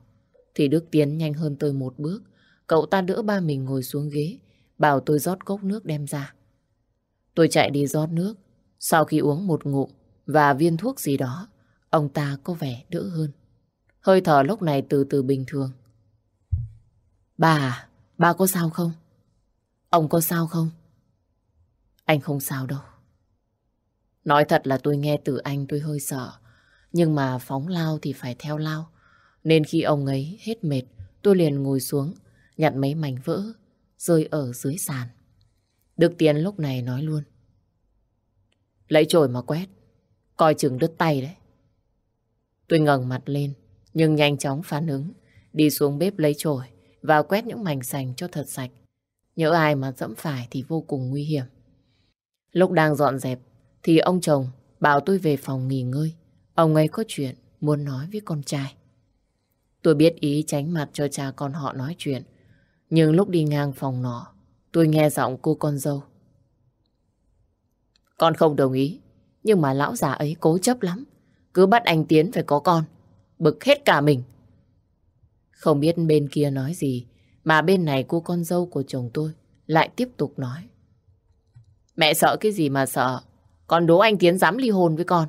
Thì Đức Tiến nhanh hơn tôi một bước. Cậu ta đỡ ba mình ngồi xuống ghế. Bảo tôi rót cốc nước đem ra. Tôi chạy đi rót nước. Sau khi uống một ngụm và viên thuốc gì đó, ông ta có vẻ đỡ hơn. Hơi thở lúc này từ từ bình thường. Bà bà có sao không? Ông có sao không? Anh không sao đâu. Nói thật là tôi nghe từ anh tôi hơi sợ. Nhưng mà phóng lao thì phải theo lao. Nên khi ông ấy hết mệt, tôi liền ngồi xuống, nhặt mấy mảnh vỡ, rơi ở dưới sàn. Đức Tiến lúc này nói luôn. Lấy chổi mà quét, coi chừng đứt tay đấy. Tôi ngẩng mặt lên, nhưng nhanh chóng phản ứng, đi xuống bếp lấy chổi và quét những mảnh sành cho thật sạch. Nhớ ai mà dẫm phải thì vô cùng nguy hiểm. Lúc đang dọn dẹp, thì ông chồng bảo tôi về phòng nghỉ ngơi. Ông ấy có chuyện muốn nói với con trai. Tôi biết ý tránh mặt cho cha con họ nói chuyện. Nhưng lúc đi ngang phòng nọ, tôi nghe giọng cô con dâu. Con không đồng ý, nhưng mà lão già ấy cố chấp lắm. Cứ bắt anh Tiến phải có con. Bực hết cả mình. Không biết bên kia nói gì, mà bên này cô con dâu của chồng tôi lại tiếp tục nói. Mẹ sợ cái gì mà sợ? Con đố anh Tiến dám ly hôn với con.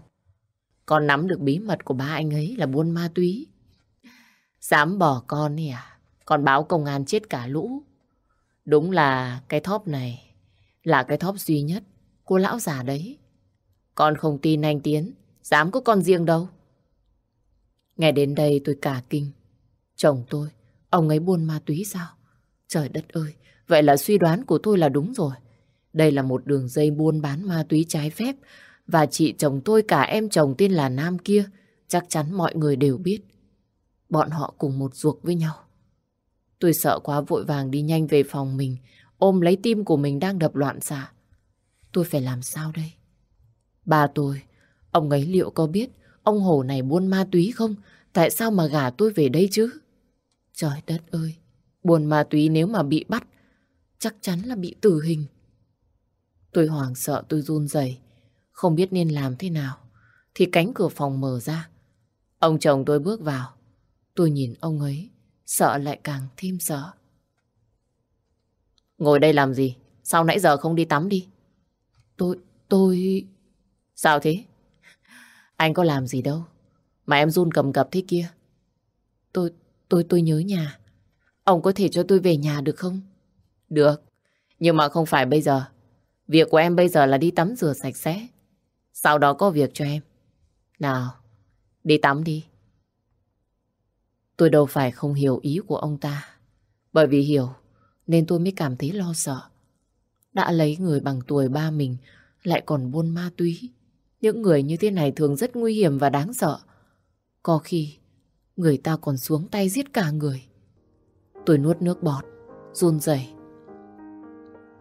Con nắm được bí mật của ba anh ấy là buôn ma túy. Dám bỏ con đi à? Còn báo công an chết cả lũ. Đúng là cái thóp này là cái thóp duy nhất của lão già đấy. Con không tin anh Tiến, dám có con riêng đâu. Nghe đến đây tôi cả kinh. Chồng tôi, ông ấy buôn ma túy sao? Trời đất ơi, vậy là suy đoán của tôi là đúng rồi. Đây là một đường dây buôn bán ma túy trái phép và chị chồng tôi cả em chồng tên là Nam kia chắc chắn mọi người đều biết. Bọn họ cùng một ruột với nhau. Tôi sợ quá vội vàng đi nhanh về phòng mình ôm lấy tim của mình đang đập loạn xạ. Tôi phải làm sao đây? Bà tôi, ông ấy liệu có biết ông Hổ này buôn ma túy không? Tại sao mà gả tôi về đây chứ? Trời đất ơi, buôn ma túy nếu mà bị bắt, chắc chắn là bị tử hình. Tôi hoảng sợ tôi run rẩy, không biết nên làm thế nào. Thì cánh cửa phòng mở ra. Ông chồng tôi bước vào. Tôi nhìn ông ấy, sợ lại càng thêm sợ. Ngồi đây làm gì? Sao nãy giờ không đi tắm đi? Tôi, tôi... Sao thế? Anh có làm gì đâu. Mà em run cầm cập thế kia. Tôi, tôi, tôi nhớ nhà. Ông có thể cho tôi về nhà được không? Được. Nhưng mà không phải bây giờ. Việc của em bây giờ là đi tắm rửa sạch sẽ. Sau đó có việc cho em. Nào, đi tắm đi. Tôi đâu phải không hiểu ý của ông ta. Bởi vì hiểu, nên tôi mới cảm thấy lo sợ. Đã lấy người bằng tuổi ba mình, lại còn buôn ma túy. Những người như thế này thường rất nguy hiểm và đáng sợ. Có khi, người ta còn xuống tay giết cả người. Tôi nuốt nước bọt, run rẩy.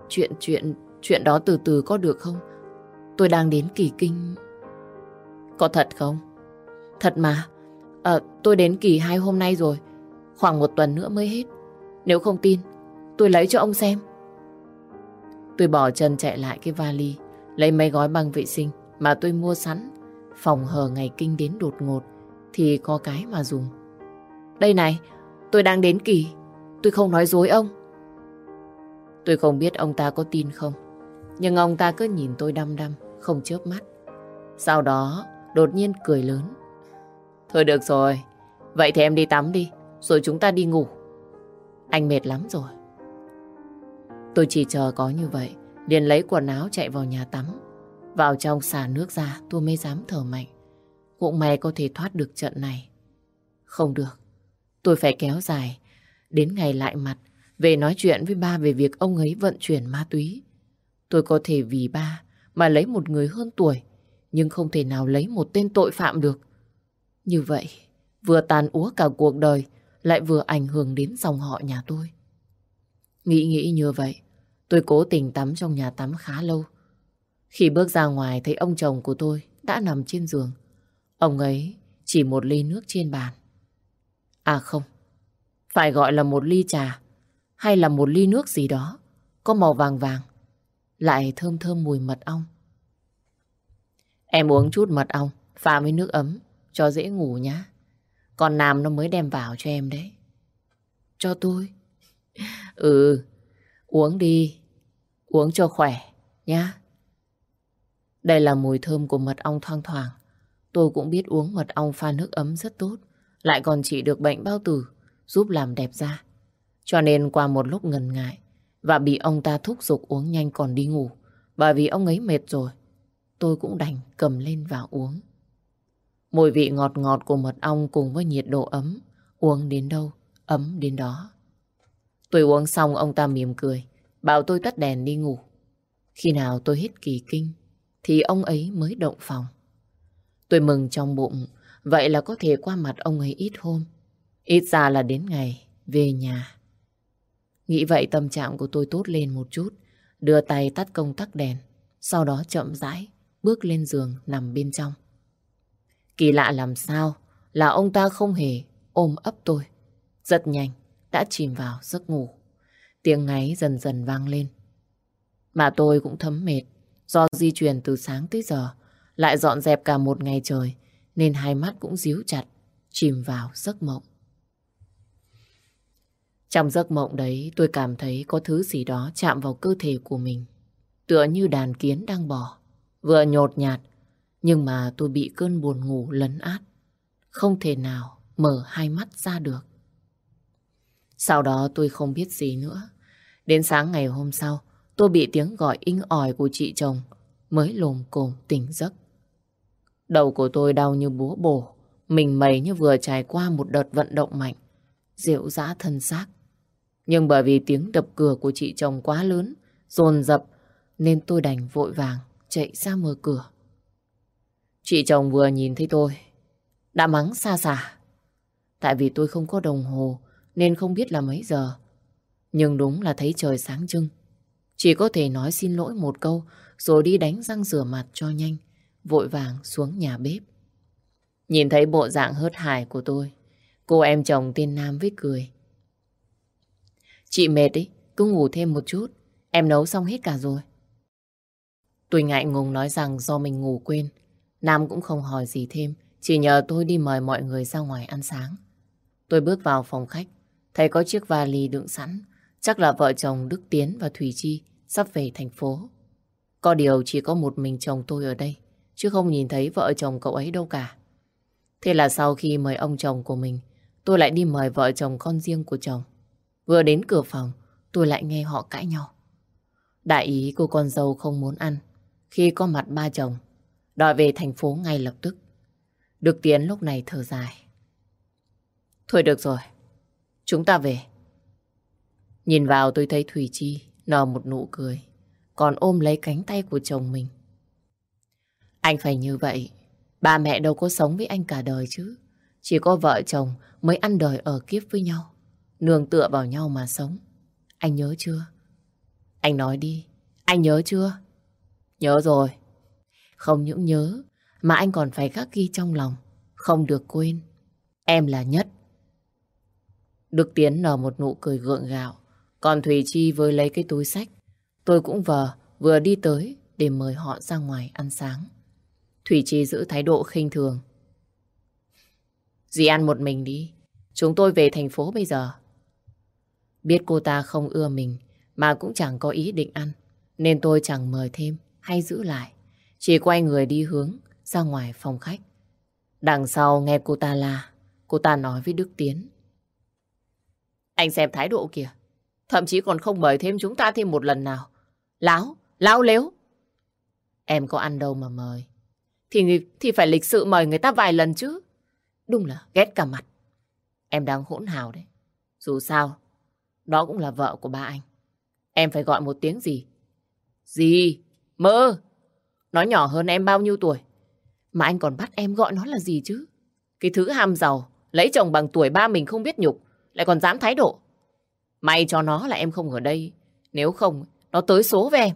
Chuyện, chuyện, chuyện đó từ từ có được không? Tôi đang đến kỳ kinh. Có thật không? Thật mà. À, tôi đến kỳ hai hôm nay rồi. Khoảng một tuần nữa mới hết. Nếu không tin, tôi lấy cho ông xem. Tôi bỏ chân chạy lại cái vali, lấy mấy gói băng vệ sinh mà tôi mua sẵn. Phòng hờ ngày kinh đến đột ngột, thì có cái mà dùng. Đây này, tôi đang đến kỳ, tôi không nói dối ông. Tôi không biết ông ta có tin không, nhưng ông ta cứ nhìn tôi đăm đăm, không chớp mắt. Sau đó đột nhiên cười lớn. Thôi được rồi, vậy thì em đi tắm đi, rồi chúng ta đi ngủ. Anh mệt lắm rồi. Tôi chỉ chờ có như vậy, liền lấy quần áo chạy vào nhà tắm. Vào trong xả nước ra, tôi mới dám thở mạnh. Cũng may có thể thoát được trận này. Không được, tôi phải kéo dài. Đến ngày lại mặt, về nói chuyện với ba về việc ông ấy vận chuyển ma túy. Tôi có thể vì ba mà lấy một người hơn tuổi, nhưng không thể nào lấy một tên tội phạm được. Như vậy, vừa tàn úa cả cuộc đời, lại vừa ảnh hưởng đến dòng họ nhà tôi. Nghĩ nghĩ như vậy, tôi cố tình tắm trong nhà tắm khá lâu. Khi bước ra ngoài thấy ông chồng của tôi đã nằm trên giường. Ông ấy chỉ một ly nước trên bàn. À không, phải gọi là một ly trà hay là một ly nước gì đó có màu vàng vàng lại thơm thơm mùi mật ong. Em uống chút mật ong pha với nước ấm cho dễ ngủ nhá. Còn Nam nó mới đem vào cho em đấy. Cho tôi? Ừ, uống đi. Uống cho khỏe, nhá. Đây là mùi thơm của mật ong thoang thoảng. Tôi cũng biết uống mật ong pha nước ấm rất tốt. Lại còn chỉ được bệnh bao tử, giúp làm đẹp da. Cho nên qua một lúc ngần ngại và bị ông ta thúc giục uống nhanh còn đi ngủ. Bởi vì ông ấy mệt rồi, tôi cũng đành cầm lên và uống. Mùi vị ngọt ngọt của mật ong cùng với nhiệt độ ấm, uống đến đâu, ấm đến đó. Tôi uống xong ông ta mỉm cười, bảo tôi tắt đèn đi ngủ. Khi nào tôi hít kỳ kinh, thì ông ấy mới động phòng. Tôi mừng trong bụng, vậy là có thể qua mặt ông ấy ít hôm. Ít ra là đến ngày về nhà. Nghĩ vậy tâm trạng của tôi tốt lên một chút, đưa tay tắt công tắc đèn, sau đó chậm rãi bước lên giường nằm bên trong. Kỳ lạ làm sao là ông ta không hề ôm ấp tôi. Rất nhanh, đã chìm vào giấc ngủ. Tiếng ngáy dần dần vang lên. Mà tôi cũng thấm mệt, do di chuyển từ sáng tới giờ, lại dọn dẹp cả một ngày trời, nên hai mắt cũng díu chặt, chìm vào giấc mộng. Trong giấc mộng đấy, tôi cảm thấy có thứ gì đó chạm vào cơ thể của mình. Tựa như đàn kiến đang bò, vừa nhột nhạt, nhưng mà tôi bị cơn buồn ngủ lấn át. Không thể nào mở hai mắt ra được. Sau đó tôi không biết gì nữa. Đến sáng ngày hôm sau, tôi bị tiếng gọi inh ỏi của chị chồng mới lồm cồm tỉnh giấc. Đầu của tôi đau như búa bổ, mình mẩy như vừa trải qua một đợt vận động mạnh, rượu dã thân xác. Nhưng bởi vì tiếng đập cửa của chị chồng quá lớn, dồn dập, nên tôi đành vội vàng chạy ra mở cửa. Chị chồng vừa nhìn thấy tôi, đã mắng xa xả. Tại vì tôi không có đồng hồ, nên không biết là mấy giờ. Nhưng đúng là thấy trời sáng trưng. Chỉ có thể nói xin lỗi một câu, rồi đi đánh răng rửa mặt cho nhanh, vội vàng xuống nhà bếp. Nhìn thấy bộ dạng hớt hải của tôi, cô em chồng tên Nam với cười. Chị mệt ý, cứ ngủ thêm một chút, em nấu xong hết cả rồi. Tôi ngại ngùng nói rằng do mình ngủ quên, Nam cũng không hỏi gì thêm, chỉ nhờ tôi đi mời mọi người ra ngoài ăn sáng. Tôi bước vào phòng khách, thấy có chiếc vali đựng sẵn, chắc là vợ chồng Đức Tiến và Thủy Chi sắp về thành phố. Có điều chỉ có một mình chồng tôi ở đây, chứ không nhìn thấy vợ chồng cậu ấy đâu cả. Thế là sau khi mời ông chồng của mình, tôi lại đi mời vợ chồng con riêng của chồng. Vừa đến cửa phòng, tôi lại nghe họ cãi nhau. Đại ý cô con dâu không muốn ăn khi có mặt ba chồng, đòi về thành phố ngay lập tức. Đức Tiến lúc này thở dài. Thôi được rồi, chúng ta về. Nhìn vào tôi thấy Thủy Chi nở một nụ cười, còn ôm lấy cánh tay của chồng mình. Anh phải như vậy, ba mẹ đâu có sống với anh cả đời chứ. Chỉ có vợ chồng mới ăn đời ở kiếp với nhau, nương tựa vào nhau mà sống. Anh nhớ chưa? Anh nói đi, anh nhớ chưa? Nhớ rồi. Không những nhớ, mà anh còn phải khắc ghi trong lòng, không được quên. Em là nhất. Đức Tiến nở một nụ cười gượng gạo, còn Thùy Chi với lấy cái túi sách. Tôi cũng vờ, vừa đi tới để mời họ ra ngoài ăn sáng. Thủy Chi giữ thái độ khinh thường. Dì ăn một mình đi, chúng tôi về thành phố bây giờ. Biết cô ta không ưa mình, mà cũng chẳng có ý định ăn, nên tôi chẳng mời thêm hay giữ lại. Chỉ quay người đi hướng ra ngoài phòng khách. Đằng sau nghe cô ta la, cô ta nói với Đức Tiến. Anh xem thái độ kìa. Thậm chí còn không mời thêm chúng ta thêm một lần nào. Láo, láo lếu. Em có ăn đâu mà mời. Thì thì phải lịch sự mời người ta vài lần chứ. Đúng là ghét cả mặt. Em đang hỗn hào đấy. Dù sao, đó cũng là vợ của ba anh. Em phải gọi một tiếng gì? Gì? Mơ! Nó nhỏ hơn em bao nhiêu tuổi? Mà anh còn bắt em gọi nó là gì chứ? Cái thứ ham giàu, lấy chồng bằng tuổi ba mình không biết nhục, lại còn dám thái độ. May cho nó là em không ở đây. Nếu không, nó tới số với em.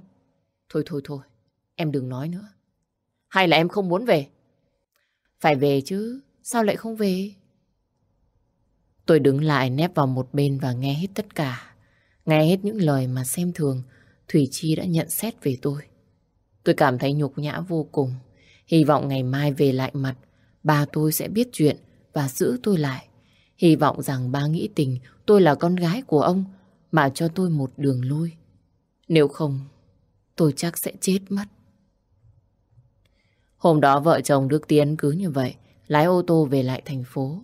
Thôi thôi thôi, em đừng nói nữa. Hay là em không muốn về? Phải về chứ, sao lại không về? Tôi đứng lại nép vào một bên và nghe hết tất cả. Nghe hết những lời mà xem thường Thủy Chi đã nhận xét về tôi. Tôi cảm thấy nhục nhã vô cùng. Hy vọng ngày mai về lại mặt, ba tôi sẽ biết chuyện và giữ tôi lại. Hy vọng rằng ba nghĩ tình tôi là con gái của ông mà cho tôi một đường lui. Nếu không, tôi chắc sẽ chết mất. Hôm đó vợ chồng Đức Tiến cứ như vậy, lái ô tô về lại thành phố.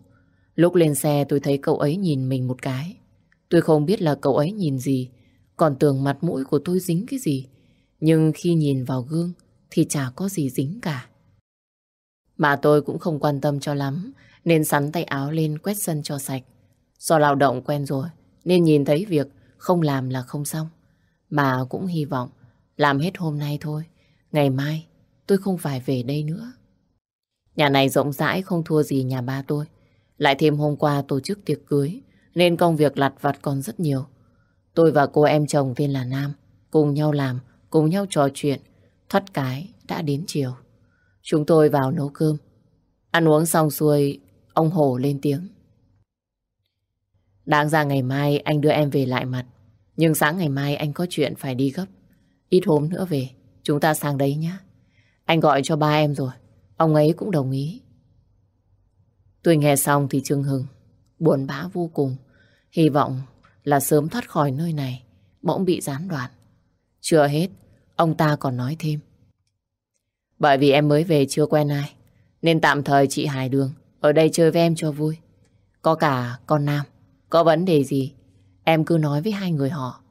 Lúc lên xe tôi thấy cậu ấy nhìn mình một cái. Tôi không biết là cậu ấy nhìn gì, còn tưởng mặt mũi của tôi dính cái gì. Nhưng khi nhìn vào gương thì chả có gì dính cả. Mà tôi cũng không quan tâm cho lắm, nên sắn tay áo lên quét sân cho sạch. Do lao động quen rồi, nên nhìn thấy việc không làm là không xong. Mà cũng hy vọng làm hết hôm nay thôi. Ngày mai tôi không phải về đây nữa. Nhà này rộng rãi không thua gì nhà ba tôi. Lại thêm hôm qua tổ chức tiệc cưới, nên công việc lặt vặt còn rất nhiều. Tôi và cô em chồng tên là Nam, cùng nhau làm, cùng nhau trò chuyện. Thoát cái đã đến chiều. Chúng tôi vào nấu cơm. Ăn uống xong xuôi, ông Hổ lên tiếng. Đáng ra ngày mai anh đưa em về lại mặt. Nhưng sáng ngày mai anh có chuyện phải đi gấp. Ít hôm nữa về, chúng ta sang đấy nhé. Anh gọi cho ba em rồi, ông ấy cũng đồng ý. Tôi nghe xong thì trưng hừng, buồn bã vô cùng. Hy vọng là sớm thoát khỏi nơi này, bỗng bị gián đoạn. Chưa hết, ông ta còn nói thêm. Bởi vì em mới về chưa quen ai, nên tạm thời chị Hải Đường ở đây chơi với em cho vui. Có cả con Nam, có vấn đề gì, em cứ nói với hai người họ.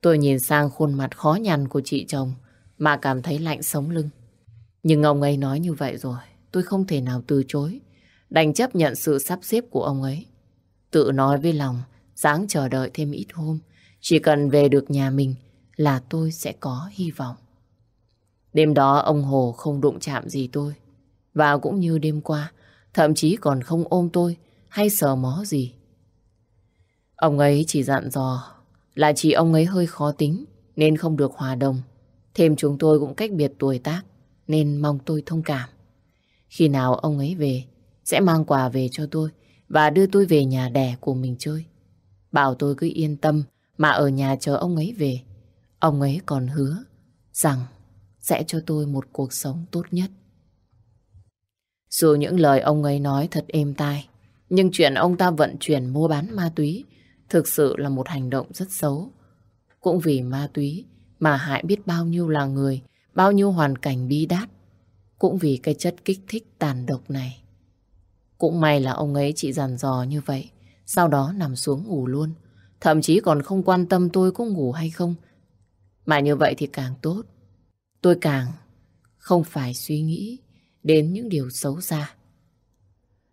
Tôi nhìn sang khuôn mặt khó nhằn của chị chồng mà cảm thấy lạnh sống lưng. Nhưng ông ấy nói như vậy rồi, tôi không thể nào từ chối. Đành chấp nhận sự sắp xếp của ông ấy. Tự nói với lòng, dáng chờ đợi thêm ít hôm. Chỉ cần về được nhà mình là tôi sẽ có hy vọng. Đêm đó ông Hồ không đụng chạm gì tôi. Và cũng như đêm qua, thậm chí còn không ôm tôi hay sờ mó gì. Ông ấy chỉ dặn dò là chỉ ông ấy hơi khó tính nên không được hòa đồng. Thêm chúng tôi cũng cách biệt tuổi tác nên mong tôi thông cảm. Khi nào ông ấy về sẽ mang quà về cho tôi và đưa tôi về nhà đẻ của mình chơi. Bảo tôi cứ yên tâm mà ở nhà chờ ông ấy về. Ông ấy còn hứa rằng sẽ cho tôi một cuộc sống tốt nhất. Dù những lời ông ấy nói thật êm tai, nhưng chuyện ông ta vận chuyển mua bán ma túy thực sự là một hành động rất xấu. Cũng vì ma túy mà hại biết bao nhiêu là người, bao nhiêu hoàn cảnh bi đát. Cũng vì cái chất kích thích tàn độc này. Cũng may là ông ấy chỉ dằn dò như vậy, sau đó nằm xuống ngủ luôn. Thậm chí còn không quan tâm tôi có ngủ hay không. Mà như vậy thì càng tốt. Tôi càng không phải suy nghĩ đến những điều xấu xa.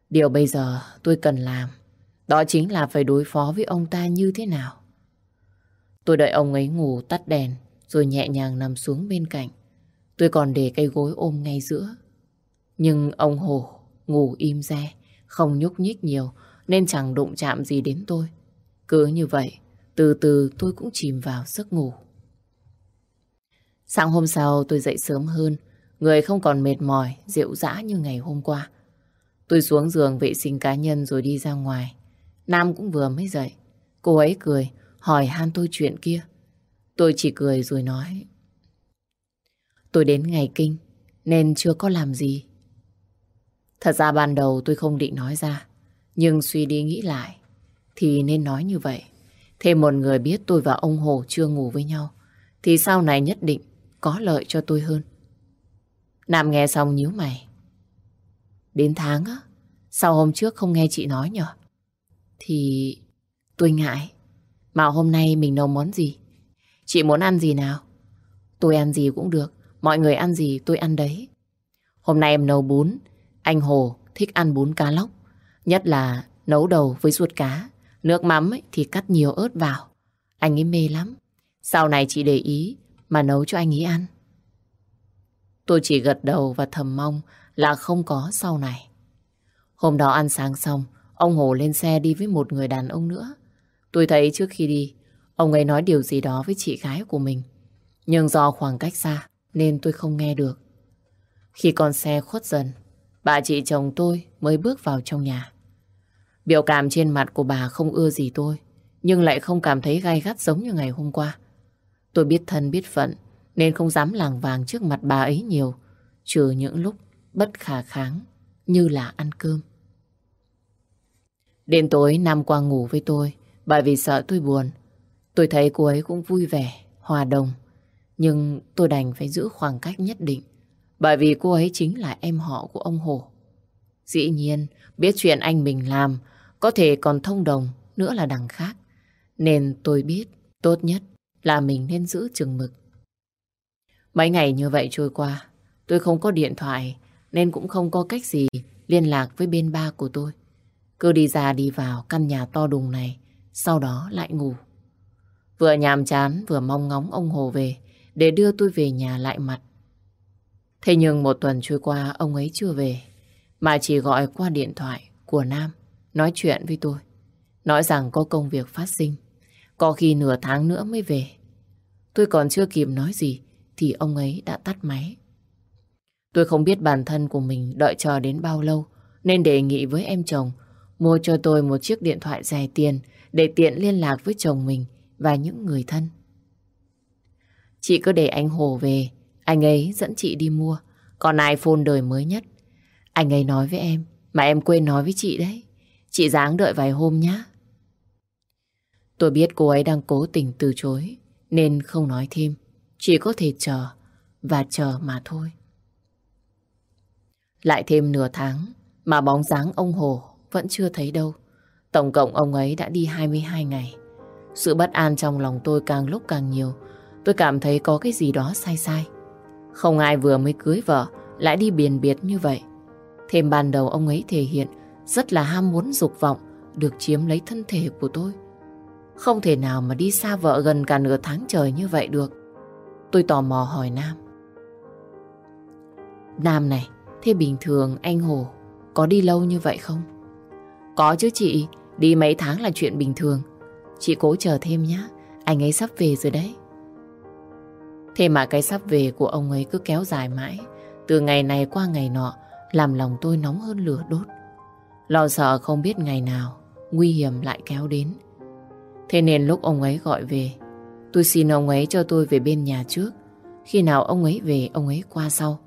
Điều bây giờ tôi cần làm đó chính là phải đối phó với ông ta như thế nào. Tôi đợi ông ấy ngủ tắt đèn rồi nhẹ nhàng nằm xuống bên cạnh. Tôi còn để cây gối ôm ngay giữa. Nhưng ông Hồ ngủ im re, không nhúc nhích nhiều nên chẳng đụng chạm gì đến tôi. Cứ như vậy, từ từ tôi cũng chìm vào giấc ngủ. Sáng hôm sau tôi dậy sớm hơn, người không còn mệt mỏi, rượu dã như ngày hôm qua. Tôi xuống giường vệ sinh cá nhân rồi đi ra ngoài. Nam cũng vừa mới dậy. Cô ấy cười, hỏi han tôi chuyện kia. Tôi chỉ cười rồi nói. Tôi đến ngày kinh, nên chưa có làm gì. Thật ra ban đầu tôi không định nói ra. Nhưng suy đi nghĩ lại, thì nên nói như vậy. Thêm một người biết tôi và ông Hồ chưa ngủ với nhau, thì sau này nhất định có lợi cho tôi hơn. Nam nghe xong nhíu mày. Đến tháng á? Sao hôm trước không nghe chị nói nhở? Thì tôi ngại. Mà hôm nay mình nấu món gì? Chị muốn ăn gì nào? Tôi ăn gì cũng được. Mọi người ăn gì tôi ăn đấy. Hôm nay em nấu bún. Anh Hồ thích ăn bún cá lóc. Nhất là nấu đầu với ruột cá. Nước mắm ấy thì cắt nhiều ớt vào. Anh ấy mê lắm. Sau này chị để ý mà nấu cho anh ấy ăn. Tôi chỉ gật đầu và thầm mong là không có sau này. Hôm đó ăn sáng xong, ông Hồ lên xe đi với một người đàn ông nữa. Tôi thấy trước khi đi, ông ấy nói điều gì đó với chị gái của mình. Nhưng do khoảng cách xa nên tôi không nghe được. Khi con xe khuất dần, bà chị chồng tôi mới bước vào trong nhà. Biểu cảm trên mặt của bà không ưa gì tôi, nhưng lại không cảm thấy gai gắt giống như ngày hôm qua. Tôi biết thân biết phận, nên không dám làng vàng trước mặt bà ấy nhiều, trừ những lúc bất khả kháng như là ăn cơm. Đêm tối Nam qua ngủ với tôi bởi vì sợ tôi buồn. Tôi thấy cô ấy cũng vui vẻ, hòa đồng. Nhưng tôi đành phải giữ khoảng cách nhất định bởi vì cô ấy chính là em họ của ông Hồ. Dĩ nhiên, biết chuyện anh mình làm có thể còn thông đồng nữa là đằng khác. Nên tôi biết tốt nhất là mình nên giữ chừng mực. Mấy ngày như vậy trôi qua, tôi không có điện thoại nên cũng không có cách gì liên lạc với bên ba của tôi. Cứ đi ra đi vào căn nhà to đùng này, sau đó lại ngủ. Vừa nhàm chán vừa mong ngóng ông Hồ về để đưa tôi về nhà lại mặt. Thế nhưng một tuần trôi qua ông ấy chưa về, mà chỉ gọi qua điện thoại của Nam nói chuyện với tôi. Nói rằng có công việc phát sinh, có khi nửa tháng nữa mới về. Tôi còn chưa kịp nói gì thì ông ấy đã tắt máy. Tôi không biết bản thân của mình đợi chờ đến bao lâu nên đề nghị với em chồng mua cho tôi một chiếc điện thoại rẻ tiền để tiện liên lạc với chồng mình và những người thân. Chị cứ để anh Hồ về, anh ấy dẫn chị đi mua, còn iPhone đời mới nhất. Anh ấy nói với em, mà em quên nói với chị đấy. Chị dáng đợi vài hôm nhé. Tôi biết cô ấy đang cố tình từ chối, nên không nói thêm. Chỉ có thể chờ và chờ mà thôi. Lại thêm nửa tháng mà bóng dáng ông Hồ vẫn chưa thấy đâu. Tổng cộng ông ấy đã đi 22 ngày. Sự bất an trong lòng tôi càng lúc càng nhiều. Tôi cảm thấy có cái gì đó sai sai. Không ai vừa mới cưới vợ lại đi biền biệt như vậy. Thêm ban đầu ông ấy thể hiện rất là ham muốn dục vọng được chiếm lấy thân thể của tôi. Không thể nào mà đi xa vợ gần cả nửa tháng trời như vậy được. Tôi tò mò hỏi Nam. Nam này, thế bình thường anh Hồ có đi lâu như vậy không? Có chứ chị, đi mấy tháng là chuyện bình thường. Chị cố chờ thêm nhé, anh ấy sắp về rồi đấy. Thế mà cái sắp về của ông ấy cứ kéo dài mãi, từ ngày này qua ngày nọ, làm lòng tôi nóng hơn lửa đốt. Lo sợ không biết ngày nào, nguy hiểm lại kéo đến. Thế nên lúc ông ấy gọi về, tôi xin ông ấy cho tôi về bên nhà trước. Khi nào ông ấy về, ông ấy qua sau.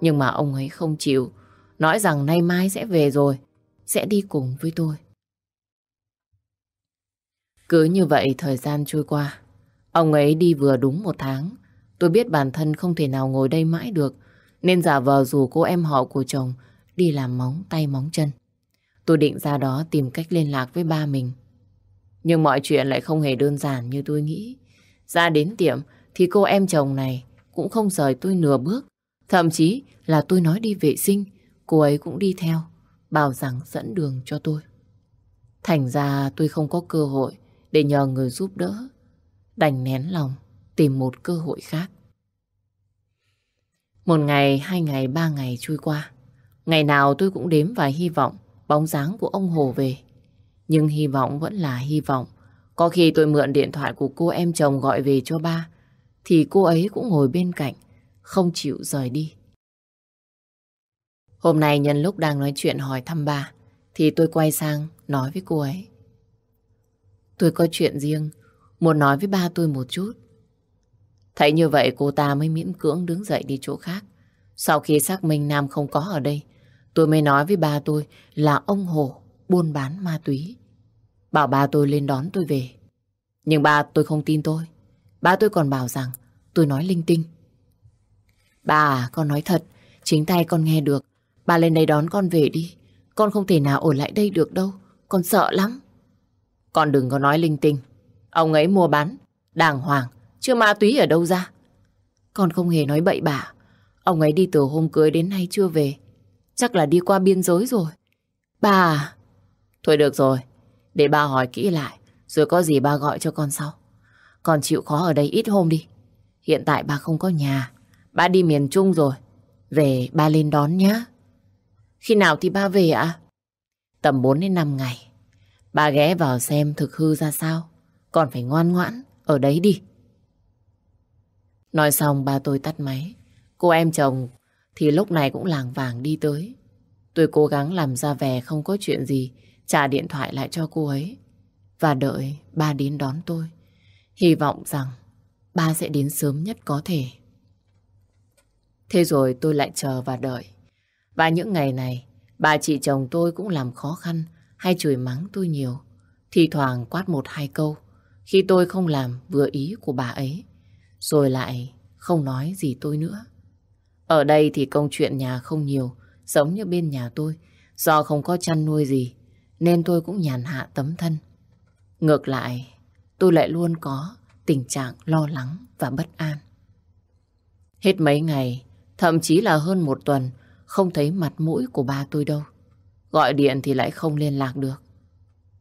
Nhưng mà ông ấy không chịu, nói rằng nay mai sẽ về rồi, sẽ đi cùng với tôi. Cứ như vậy thời gian trôi qua, ông ấy đi vừa đúng một tháng. Tôi biết bản thân không thể nào ngồi đây mãi được, nên giả vờ rủ cô em họ của chồng đi làm móng tay móng chân. Tôi định ra đó tìm cách liên lạc với ba mình. Nhưng mọi chuyện lại không hề đơn giản như tôi nghĩ. Ra đến tiệm thì cô em chồng này cũng không rời tôi nửa bước. Thậm chí là tôi nói đi vệ sinh, cô ấy cũng đi theo, bảo rằng dẫn đường cho tôi. Thành ra tôi không có cơ hội để nhờ người giúp đỡ. Đành nén lòng, tìm một cơ hội khác. Một ngày, hai ngày, ba ngày trôi qua. Ngày nào tôi cũng đếm và hy vọng bóng dáng của ông Hồ về. Nhưng hy vọng vẫn là hy vọng. Có khi tôi mượn điện thoại của cô em chồng gọi về cho ba, thì cô ấy cũng ngồi bên cạnh, không chịu rời đi. Hôm nay nhân lúc đang nói chuyện hỏi thăm ba, thì tôi quay sang nói với cô ấy. Tôi có chuyện riêng, muốn nói với ba tôi một chút. Thấy như vậy cô ta mới miễn cưỡng đứng dậy đi chỗ khác. Sau khi xác minh Nam không có ở đây, tôi mới nói với ba tôi là ông Hồ buôn bán ma túy. Bảo ba tôi lên đón tôi về. Nhưng ba tôi không tin tôi. Ba tôi còn bảo rằng tôi nói linh tinh. Bà à, con nói thật, chính tay con nghe được. Ba lên đây đón con về đi. Con không thể nào ở lại đây được đâu. Con sợ lắm. Con đừng có nói linh tinh. Ông ấy mua bán, đàng hoàng, chưa ma túy ở đâu ra. Con không hề nói bậy bạ. Ông ấy đi từ hôm cưới đến nay chưa về. Chắc là đi qua biên giới rồi. Bà. à? Thôi được rồi, để ba hỏi kỹ lại, rồi có gì ba gọi cho con sau. Con chịu khó ở đây ít hôm đi. Hiện tại ba không có nhà, ba đi miền Trung rồi. Về ba lên đón nhá. Khi nào thì ba về ạ? Tầm 4 đến 5 ngày. Ba ghé vào xem thực hư ra sao. Còn phải ngoan ngoãn, ở đấy đi. Nói xong ba tôi tắt máy. Cô em chồng thì lúc này cũng làng vàng đi tới. Tôi cố gắng làm ra vẻ không có chuyện gì, trả điện thoại lại cho cô ấy. Và đợi ba đến đón tôi. Hy vọng rằng ba sẽ đến sớm nhất có thể. Thế rồi tôi lại chờ và đợi. Và những ngày này, bà chị chồng tôi cũng làm khó khăn hay chửi mắng tôi nhiều. Thì thoảng quát một hai câu khi tôi không làm vừa ý của bà ấy. Rồi lại không nói gì tôi nữa. Ở đây thì công chuyện nhà không nhiều, giống như bên nhà tôi. Do không có chăn nuôi gì, nên tôi cũng nhàn hạ tấm thân. Ngược lại, tôi lại luôn có tình trạng lo lắng và bất an. Hết mấy ngày, thậm chí là hơn một tuần, không thấy mặt mũi của ba tôi đâu. Gọi điện thì lại không liên lạc được.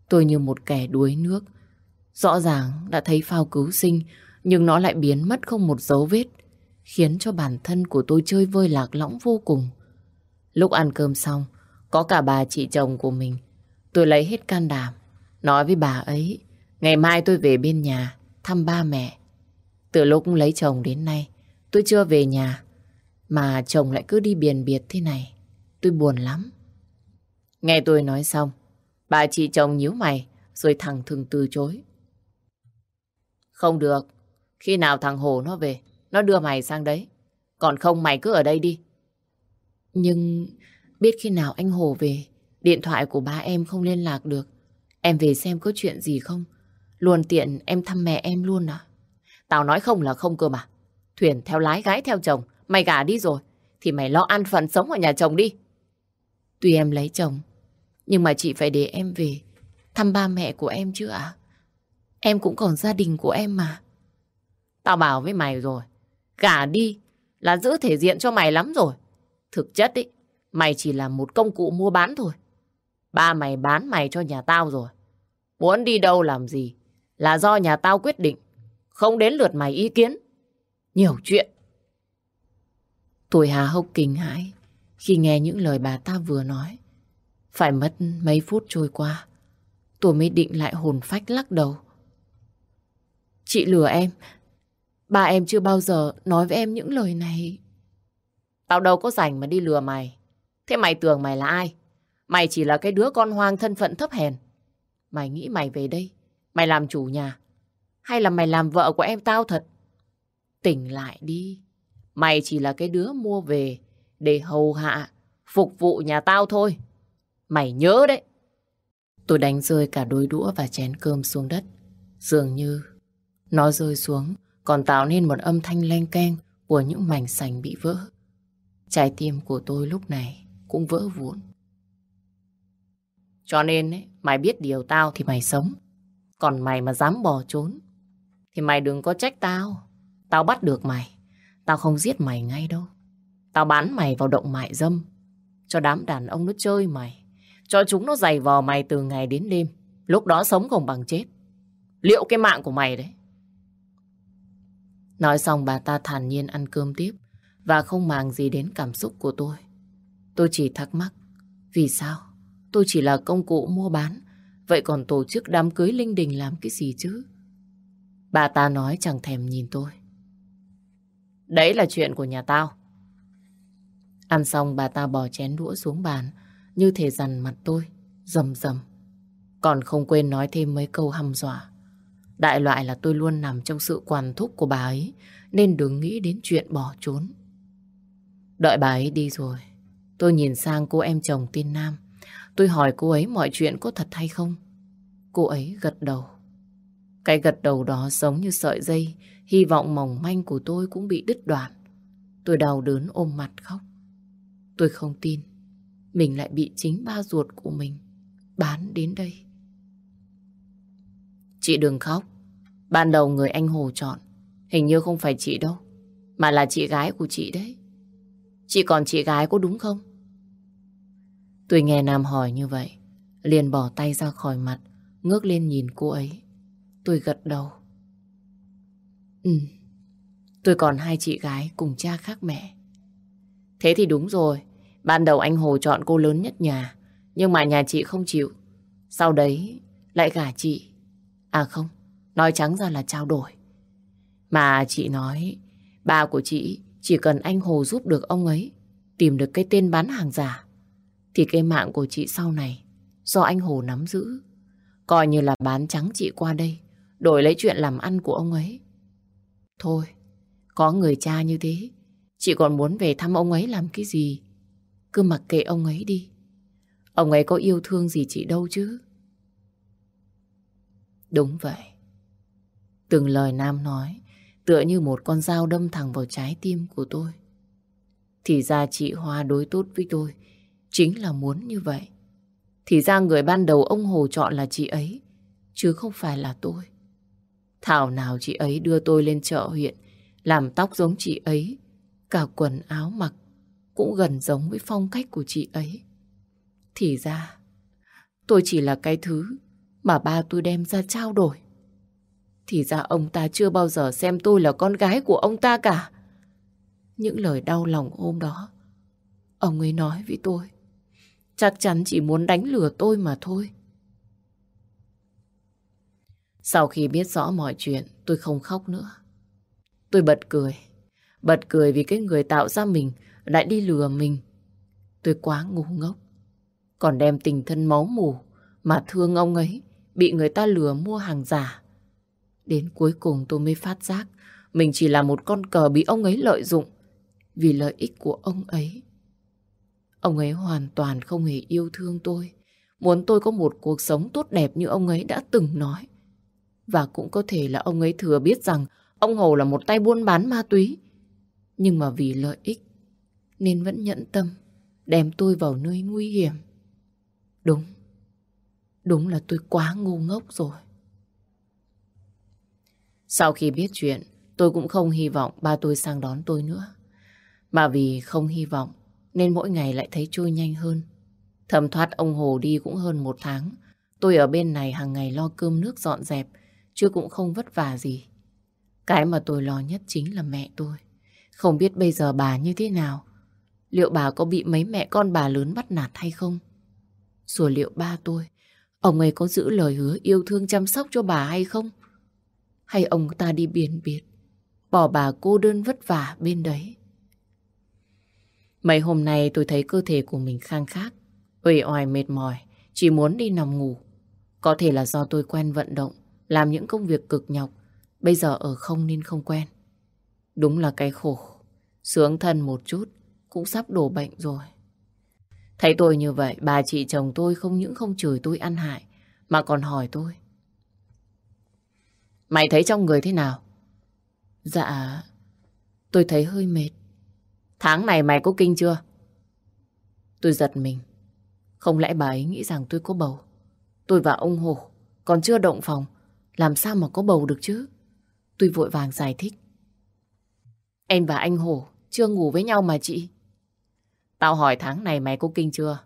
Tôi như một kẻ đuối nước. Rõ ràng đã thấy phao cứu sinh, nhưng nó lại biến mất không một dấu vết, khiến cho bản thân của tôi chơi vơi lạc lõng vô cùng. Lúc ăn cơm xong, có cả bà chị chồng của mình. Tôi lấy hết can đảm, nói với bà ấy, ngày mai tôi về bên nhà, thăm ba mẹ. Từ lúc lấy chồng đến nay, tôi chưa về nhà, mà chồng lại cứ đi biển biệt thế này. Tôi buồn lắm. Nghe tôi nói xong, bà chị chồng nhíu mày, rồi thẳng thừng từ chối. Không được, khi nào thằng Hồ nó về, nó đưa mày sang đấy. Còn không mày cứ ở đây đi. Nhưng biết khi nào anh Hồ về, điện thoại của ba em không liên lạc được. Em về xem có chuyện gì không. Luôn tiện em thăm mẹ em luôn à. Tao nói không là không cơ mà. Thuyền theo lái gái theo chồng, mày gả đi rồi. Thì mày lo ăn phần sống ở nhà chồng đi. Tuy em lấy chồng, nhưng mà chị phải để em về thăm ba mẹ của em chứ ạ. Em cũng còn gia đình của em mà. Tao bảo với mày rồi, gả đi là giữ thể diện cho mày lắm rồi. Thực chất ý, mày chỉ là một công cụ mua bán thôi. Ba mày bán mày cho nhà tao rồi. Muốn đi đâu làm gì là do nhà tao quyết định. Không đến lượt mày ý kiến. Nhiều chuyện. Tuổi hà hốc kinh hãi khi nghe những lời bà ta vừa nói. Phải mất mấy phút trôi qua, tôi mới định lại hồn phách lắc đầu. Chị lừa em, Ba em chưa bao giờ nói với em những lời này. Tao đâu có rảnh mà đi lừa mày. Thế mày tưởng mày là ai? Mày chỉ là cái đứa con hoang thân phận thấp hèn. Mày nghĩ mày về đây, mày làm chủ nhà. Hay là mày làm vợ của em tao thật? Tỉnh lại đi. Mày chỉ là cái đứa mua về để hầu hạ, phục vụ nhà tao thôi. Mày nhớ đấy. Tôi đánh rơi cả đôi đũa và chén cơm xuống đất. Dường như nó rơi xuống còn tạo nên một âm thanh leng keng của những mảnh sành bị vỡ. Trái tim của tôi lúc này cũng vỡ vụn. Cho nên ấy, mày biết điều tao thì mày sống. Còn mày mà dám bỏ trốn thì mày đừng có trách tao. Tao bắt được mày. Tao không giết mày ngay đâu. Tao bán mày vào động mại dâm. Cho đám đàn ông nó chơi mày. Cho chúng nó giày vò mày từ ngày đến đêm. Lúc đó sống không bằng chết. Liệu cái mạng của mày đấy Nói xong bà ta thản nhiên ăn cơm tiếp và không màng gì đến cảm xúc của tôi. Tôi chỉ thắc mắc, vì sao? Tôi chỉ là công cụ mua bán, vậy còn tổ chức đám cưới linh đình làm cái gì chứ? Bà ta nói chẳng thèm nhìn tôi. Đấy là chuyện của nhà tao. Ăn xong bà ta bỏ chén đũa xuống bàn, như thể dằn mặt tôi, rầm rầm. Còn không quên nói thêm mấy câu hăm dọa. Đại loại là tôi luôn nằm trong sự quản thúc của bà ấy, nên đừng nghĩ đến chuyện bỏ trốn. Đợi bà ấy đi rồi, tôi nhìn sang cô em chồng tiên Nam. Tôi hỏi cô ấy mọi chuyện có thật hay không. Cô ấy gật đầu. Cái gật đầu đó giống như sợi dây, hy vọng mỏng manh của tôi cũng bị đứt đoạn. Tôi đau đớn ôm mặt khóc. Tôi không tin, mình lại bị chính ba ruột của mình bán đến đây. Chị đừng khóc. Ban đầu người anh Hồ chọn hình như không phải chị đâu, mà là chị gái của chị đấy. Chị còn chị gái có đúng không? Tôi nghe Nam hỏi như vậy, liền bỏ tay ra khỏi mặt, ngước lên nhìn cô ấy. Tôi gật đầu. Ừ, tôi còn hai chị gái cùng cha khác mẹ. Thế thì đúng rồi, ban đầu anh Hồ chọn cô lớn nhất nhà, nhưng mà nhà chị không chịu. Sau đấy lại gả chị. À không, nói trắng ra là trao đổi. Mà chị nói, ba của chị chỉ cần anh Hồ giúp được ông ấy tìm được cái tên bán hàng giả, thì cái mạng của chị sau này do anh Hồ nắm giữ. Coi như là bán trắng chị qua đây, đổi lấy chuyện làm ăn của ông ấy. Thôi, có người cha như thế, chị còn muốn về thăm ông ấy làm cái gì? Cứ mặc kệ ông ấy đi. Ông ấy có yêu thương gì chị đâu chứ. Đúng vậy. Từng lời Nam nói tựa như một con dao đâm thẳng vào trái tim của tôi. Thì ra chị Hoa đối tốt với tôi chính là muốn như vậy. Thì ra người ban đầu ông Hồ chọn là chị ấy, chứ không phải là tôi. Thảo nào chị ấy đưa tôi lên chợ huyện, làm tóc giống chị ấy, cả quần áo mặc cũng gần giống với phong cách của chị ấy. Thì ra, tôi chỉ là cái thứ mà ba tôi đem ra trao đổi. Thì ra ông ta chưa bao giờ xem tôi là con gái của ông ta cả. Những lời đau lòng hôm đó, ông ấy nói với tôi, chắc chắn chỉ muốn đánh lừa tôi mà thôi. Sau khi biết rõ mọi chuyện, tôi không khóc nữa. Tôi bật cười. Bật cười vì cái người tạo ra mình lại đi lừa mình. Tôi quá ngu ngốc. Còn đem tình thân máu mù mà thương ông ấy bị người ta lừa mua hàng giả. Đến cuối cùng tôi mới phát giác mình chỉ là một con cờ bị ông ấy lợi dụng vì lợi ích của ông ấy. Ông ấy hoàn toàn không hề yêu thương tôi, muốn tôi có một cuộc sống tốt đẹp như ông ấy đã từng nói. Và cũng có thể là ông ấy thừa biết rằng ông Hồ là một tay buôn bán ma túy. Nhưng mà vì lợi ích nên vẫn nhẫn tâm đem tôi vào nơi nguy hiểm. Đúng, đúng là tôi quá ngu ngốc rồi. Sau khi biết chuyện, tôi cũng không hy vọng ba tôi sang đón tôi nữa. Mà vì không hy vọng, nên mỗi ngày lại thấy trôi nhanh hơn. Thầm thoát ông Hồ đi cũng hơn một tháng. Tôi ở bên này hàng ngày lo cơm nước dọn dẹp, chứ cũng không vất vả gì. Cái mà tôi lo nhất chính là mẹ tôi. Không biết bây giờ bà như thế nào. Liệu bà có bị mấy mẹ con bà lớn bắt nạt hay không? Rồi liệu ba tôi, ông ấy có giữ lời hứa yêu thương chăm sóc cho bà hay không? Hay ông ta đi biển biệt, bỏ bà cô đơn vất vả bên đấy? Mấy hôm nay tôi thấy cơ thể của mình khang khác, uể oải mệt mỏi, chỉ muốn đi nằm ngủ. Có thể là do tôi quen vận động, làm những công việc cực nhọc, bây giờ ở không nên không quen. Đúng là cái khổ, sướng thân một chút, cũng sắp đổ bệnh rồi. Thấy tôi như vậy, bà chị chồng tôi không những không chửi tôi ăn hại, mà còn hỏi tôi. Mày thấy trong người thế nào? Dạ, tôi thấy hơi mệt. Tháng này mày có kinh chưa? Tôi giật mình. Không lẽ bà ấy nghĩ rằng tôi có bầu? Tôi và ông Hồ còn chưa động phòng. Làm sao mà có bầu được chứ? Tôi vội vàng giải thích. Em và anh Hồ chưa ngủ với nhau mà chị. Tao hỏi tháng này mày có kinh chưa?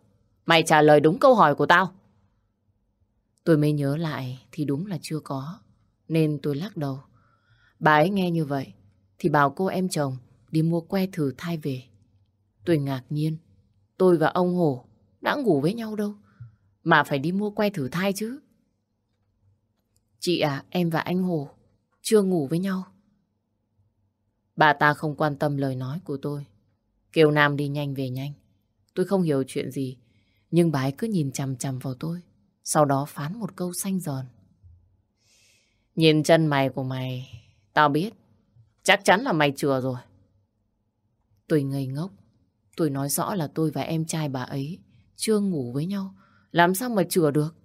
Mày trả lời đúng câu hỏi của tao. Tôi mới nhớ lại thì đúng là chưa có. Nên tôi lắc đầu. Bà ấy nghe như vậy thì bảo cô em chồng đi mua que thử thai về. Tôi ngạc nhiên. Tôi và ông Hồ đã ngủ với nhau đâu. Mà phải đi mua que thử thai chứ. Chị à, em và anh Hồ chưa ngủ với nhau. Bà ta không quan tâm lời nói của tôi. Kêu Nam đi nhanh về nhanh. Tôi không hiểu chuyện gì, nhưng bà ấy cứ nhìn chằm chằm vào tôi. Sau đó phán một câu xanh giòn. Nhìn chân mày của mày, tao biết. Chắc chắn là mày chừa rồi. Tôi ngây ngốc. Tôi nói rõ là tôi và em trai bà ấy chưa ngủ với nhau. Làm sao mà chừa được?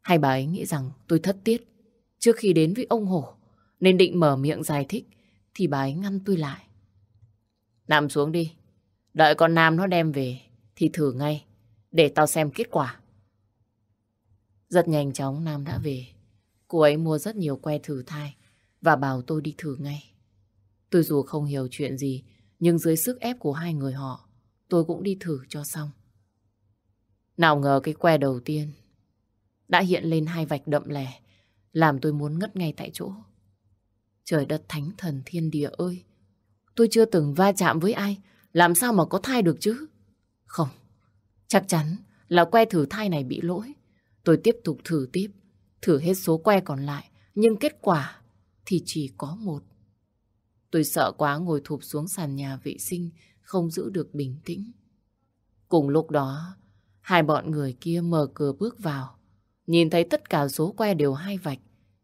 Hay bà ấy nghĩ rằng tôi thất tiết trước khi đến với ông Hổ nên định mở miệng giải thích thì bà ấy ngăn tôi lại. Nằm xuống đi. Đợi con Nam nó đem về thì thử ngay, để tao xem kết quả. Rất nhanh chóng Nam đã về. Cô ấy mua rất nhiều que thử thai và bảo tôi đi thử ngay. Tôi dù không hiểu chuyện gì, nhưng dưới sức ép của hai người họ, tôi cũng đi thử cho xong. Nào ngờ cái que đầu tiên đã hiện lên hai vạch đậm lẻ, làm tôi muốn ngất ngay tại chỗ. Trời đất thánh thần thiên địa ơi! Tôi chưa từng va chạm với ai, làm sao mà có thai được chứ? Không, chắc chắn là que thử thai này bị lỗi. Tôi tiếp tục thử tiếp, thử hết số que còn lại, nhưng kết quả thì chỉ có một. Tôi sợ quá ngồi thụp xuống sàn nhà vệ sinh, không giữ được bình tĩnh. Cùng lúc đó, hai bọn người kia mở cửa bước vào, nhìn thấy tất cả số que đều hai vạch,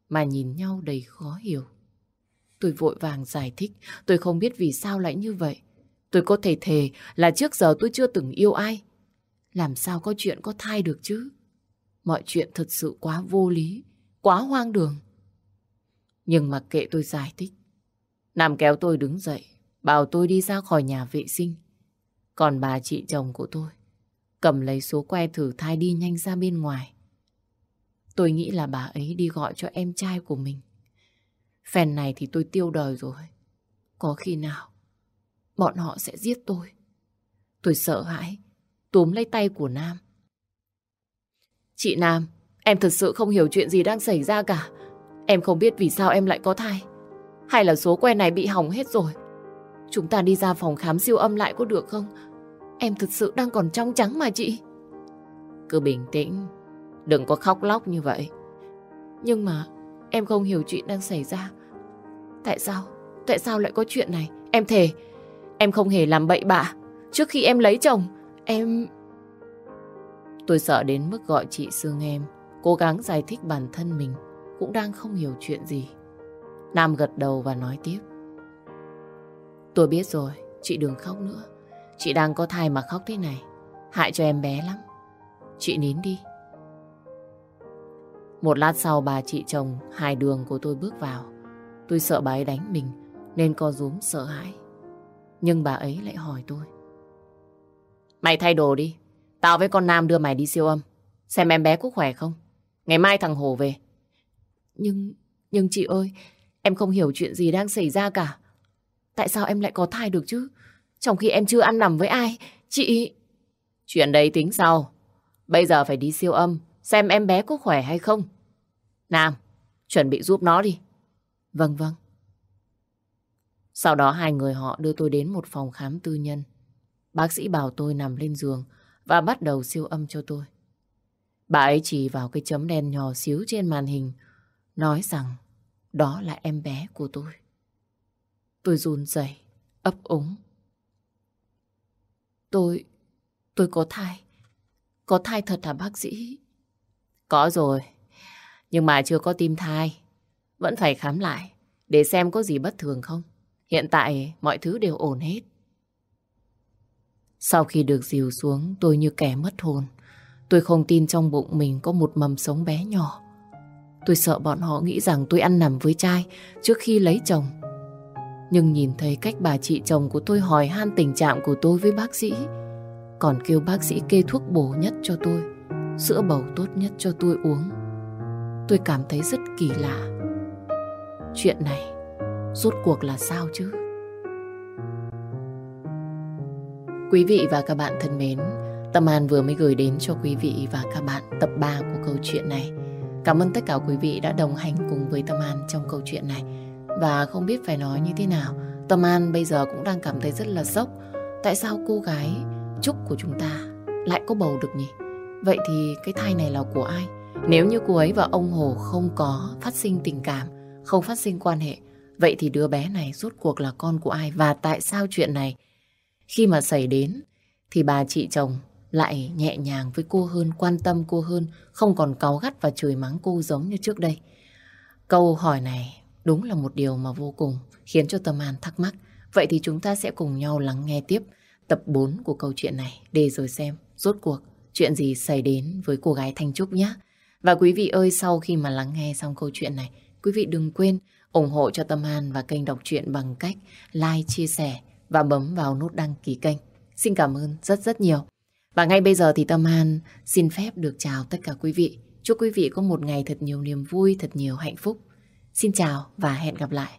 mà nhìn nhau đầy khó hiểu. Tôi vội vàng giải thích, tôi không biết vì sao lại như vậy. Tôi có thể thề là trước giờ tôi chưa từng yêu ai. Làm sao có chuyện có thai được chứ? Mọi chuyện thật sự quá vô lý, quá hoang đường. Nhưng mà kệ tôi giải thích. Nam kéo tôi đứng dậy, bảo tôi đi ra khỏi nhà vệ sinh. Còn bà chị chồng của tôi, cầm lấy số que thử thai đi nhanh ra bên ngoài. Tôi nghĩ là bà ấy đi gọi cho em trai của mình. Phèn này thì tôi tiêu đời rồi. Có khi nào bọn họ sẽ giết tôi. Tôi sợ hãi, túm lấy tay của Nam. Chị Nam, em thật sự không hiểu chuyện gì đang xảy ra cả. Em không biết vì sao em lại có thai. Hay là số que này bị hỏng hết rồi. Chúng ta đi ra phòng khám siêu âm lại có được không? Em thực sự đang còn trong trắng mà chị. Cứ bình tĩnh, đừng có khóc lóc như vậy. Nhưng mà em không hiểu chuyện đang xảy ra. Tại sao? Tại sao lại có chuyện này? Em thề, em không hề làm bậy bạ. Trước khi em lấy chồng, em... Tôi sợ đến mức gọi chị Sương em, cố gắng giải thích bản thân mình, cũng đang không hiểu chuyện gì. Nam gật đầu và nói tiếp. Tôi biết rồi, chị đừng khóc nữa. Chị đang có thai mà khóc thế này, hại cho em bé lắm. Chị nín đi. Một lát sau bà chị chồng hai đường của tôi bước vào. Tôi sợ bà ấy đánh mình nên co rúm sợ hãi. Nhưng bà ấy lại hỏi tôi. Mày thay đồ đi. Tao với con Nam đưa mày đi siêu âm. Xem em bé có khỏe không. Ngày mai thằng Hồ về. Nhưng, nhưng chị ơi, em không hiểu chuyện gì đang xảy ra cả. Tại sao em lại có thai được chứ? Trong khi em chưa ăn nằm với ai, chị... Chuyện đấy tính sau. Bây giờ phải đi siêu âm, xem em bé có khỏe hay không. Nam, chuẩn bị giúp nó đi. Vâng vâng. Sau đó hai người họ đưa tôi đến một phòng khám tư nhân. Bác sĩ bảo tôi nằm lên giường và bắt đầu siêu âm cho tôi. Bà ấy chỉ vào cái chấm đen nhỏ xíu trên màn hình, nói rằng đó là em bé của tôi. Tôi run rẩy, ấp úng. Tôi, tôi có thai. Có thai thật hả bác sĩ? Có rồi, nhưng mà chưa có tim thai. Vẫn phải khám lại để xem có gì bất thường không. Hiện tại mọi thứ đều ổn hết. Sau khi được dìu xuống, tôi như kẻ mất hồn. Tôi không tin trong bụng mình có một mầm sống bé nhỏ. Tôi sợ bọn họ nghĩ rằng tôi ăn nằm với trai trước khi lấy chồng. Nhưng nhìn thấy cách bà chị chồng của tôi hỏi han tình trạng của tôi với bác sĩ, còn kêu bác sĩ kê thuốc bổ nhất cho tôi, sữa bầu tốt nhất cho tôi uống. Tôi cảm thấy rất kỳ lạ. Chuyện này rốt cuộc là sao chứ? Quý vị và các bạn thân mến, Tâm An vừa mới gửi đến cho quý vị và các bạn tập 3 của câu chuyện này. Cảm ơn tất cả quý vị đã đồng hành cùng với Tâm An trong câu chuyện này. Và không biết phải nói như thế nào, Tâm An bây giờ cũng đang cảm thấy rất là sốc. Tại sao cô gái Trúc của chúng ta lại có bầu được nhỉ? Vậy thì cái thai này là của ai? Nếu như cô ấy và ông Hồ không có phát sinh tình cảm, không phát sinh quan hệ, vậy thì đứa bé này rốt cuộc là con của ai? Và tại sao chuyện này khi mà xảy đến thì bà chị chồng lại nhẹ nhàng với cô hơn, quan tâm cô hơn, không còn cáu gắt và chửi mắng cô giống như trước đây. Câu hỏi này đúng là một điều mà vô cùng khiến cho Tâm An thắc mắc. Vậy thì chúng ta sẽ cùng nhau lắng nghe tiếp tập 4 của câu chuyện này để rồi xem rốt cuộc chuyện gì xảy đến với cô gái Thanh Trúc nhé. Và quý vị ơi, sau khi mà lắng nghe xong câu chuyện này, quý vị đừng quên ủng hộ cho Tâm An và kênh đọc truyện bằng cách like, chia sẻ và bấm vào nút đăng ký kênh. Xin cảm ơn rất rất nhiều. Và ngay bây giờ thì Tâm An xin phép được chào tất cả quý vị. Chúc quý vị có một ngày thật nhiều niềm vui, thật nhiều hạnh phúc. Xin chào và hẹn gặp lại.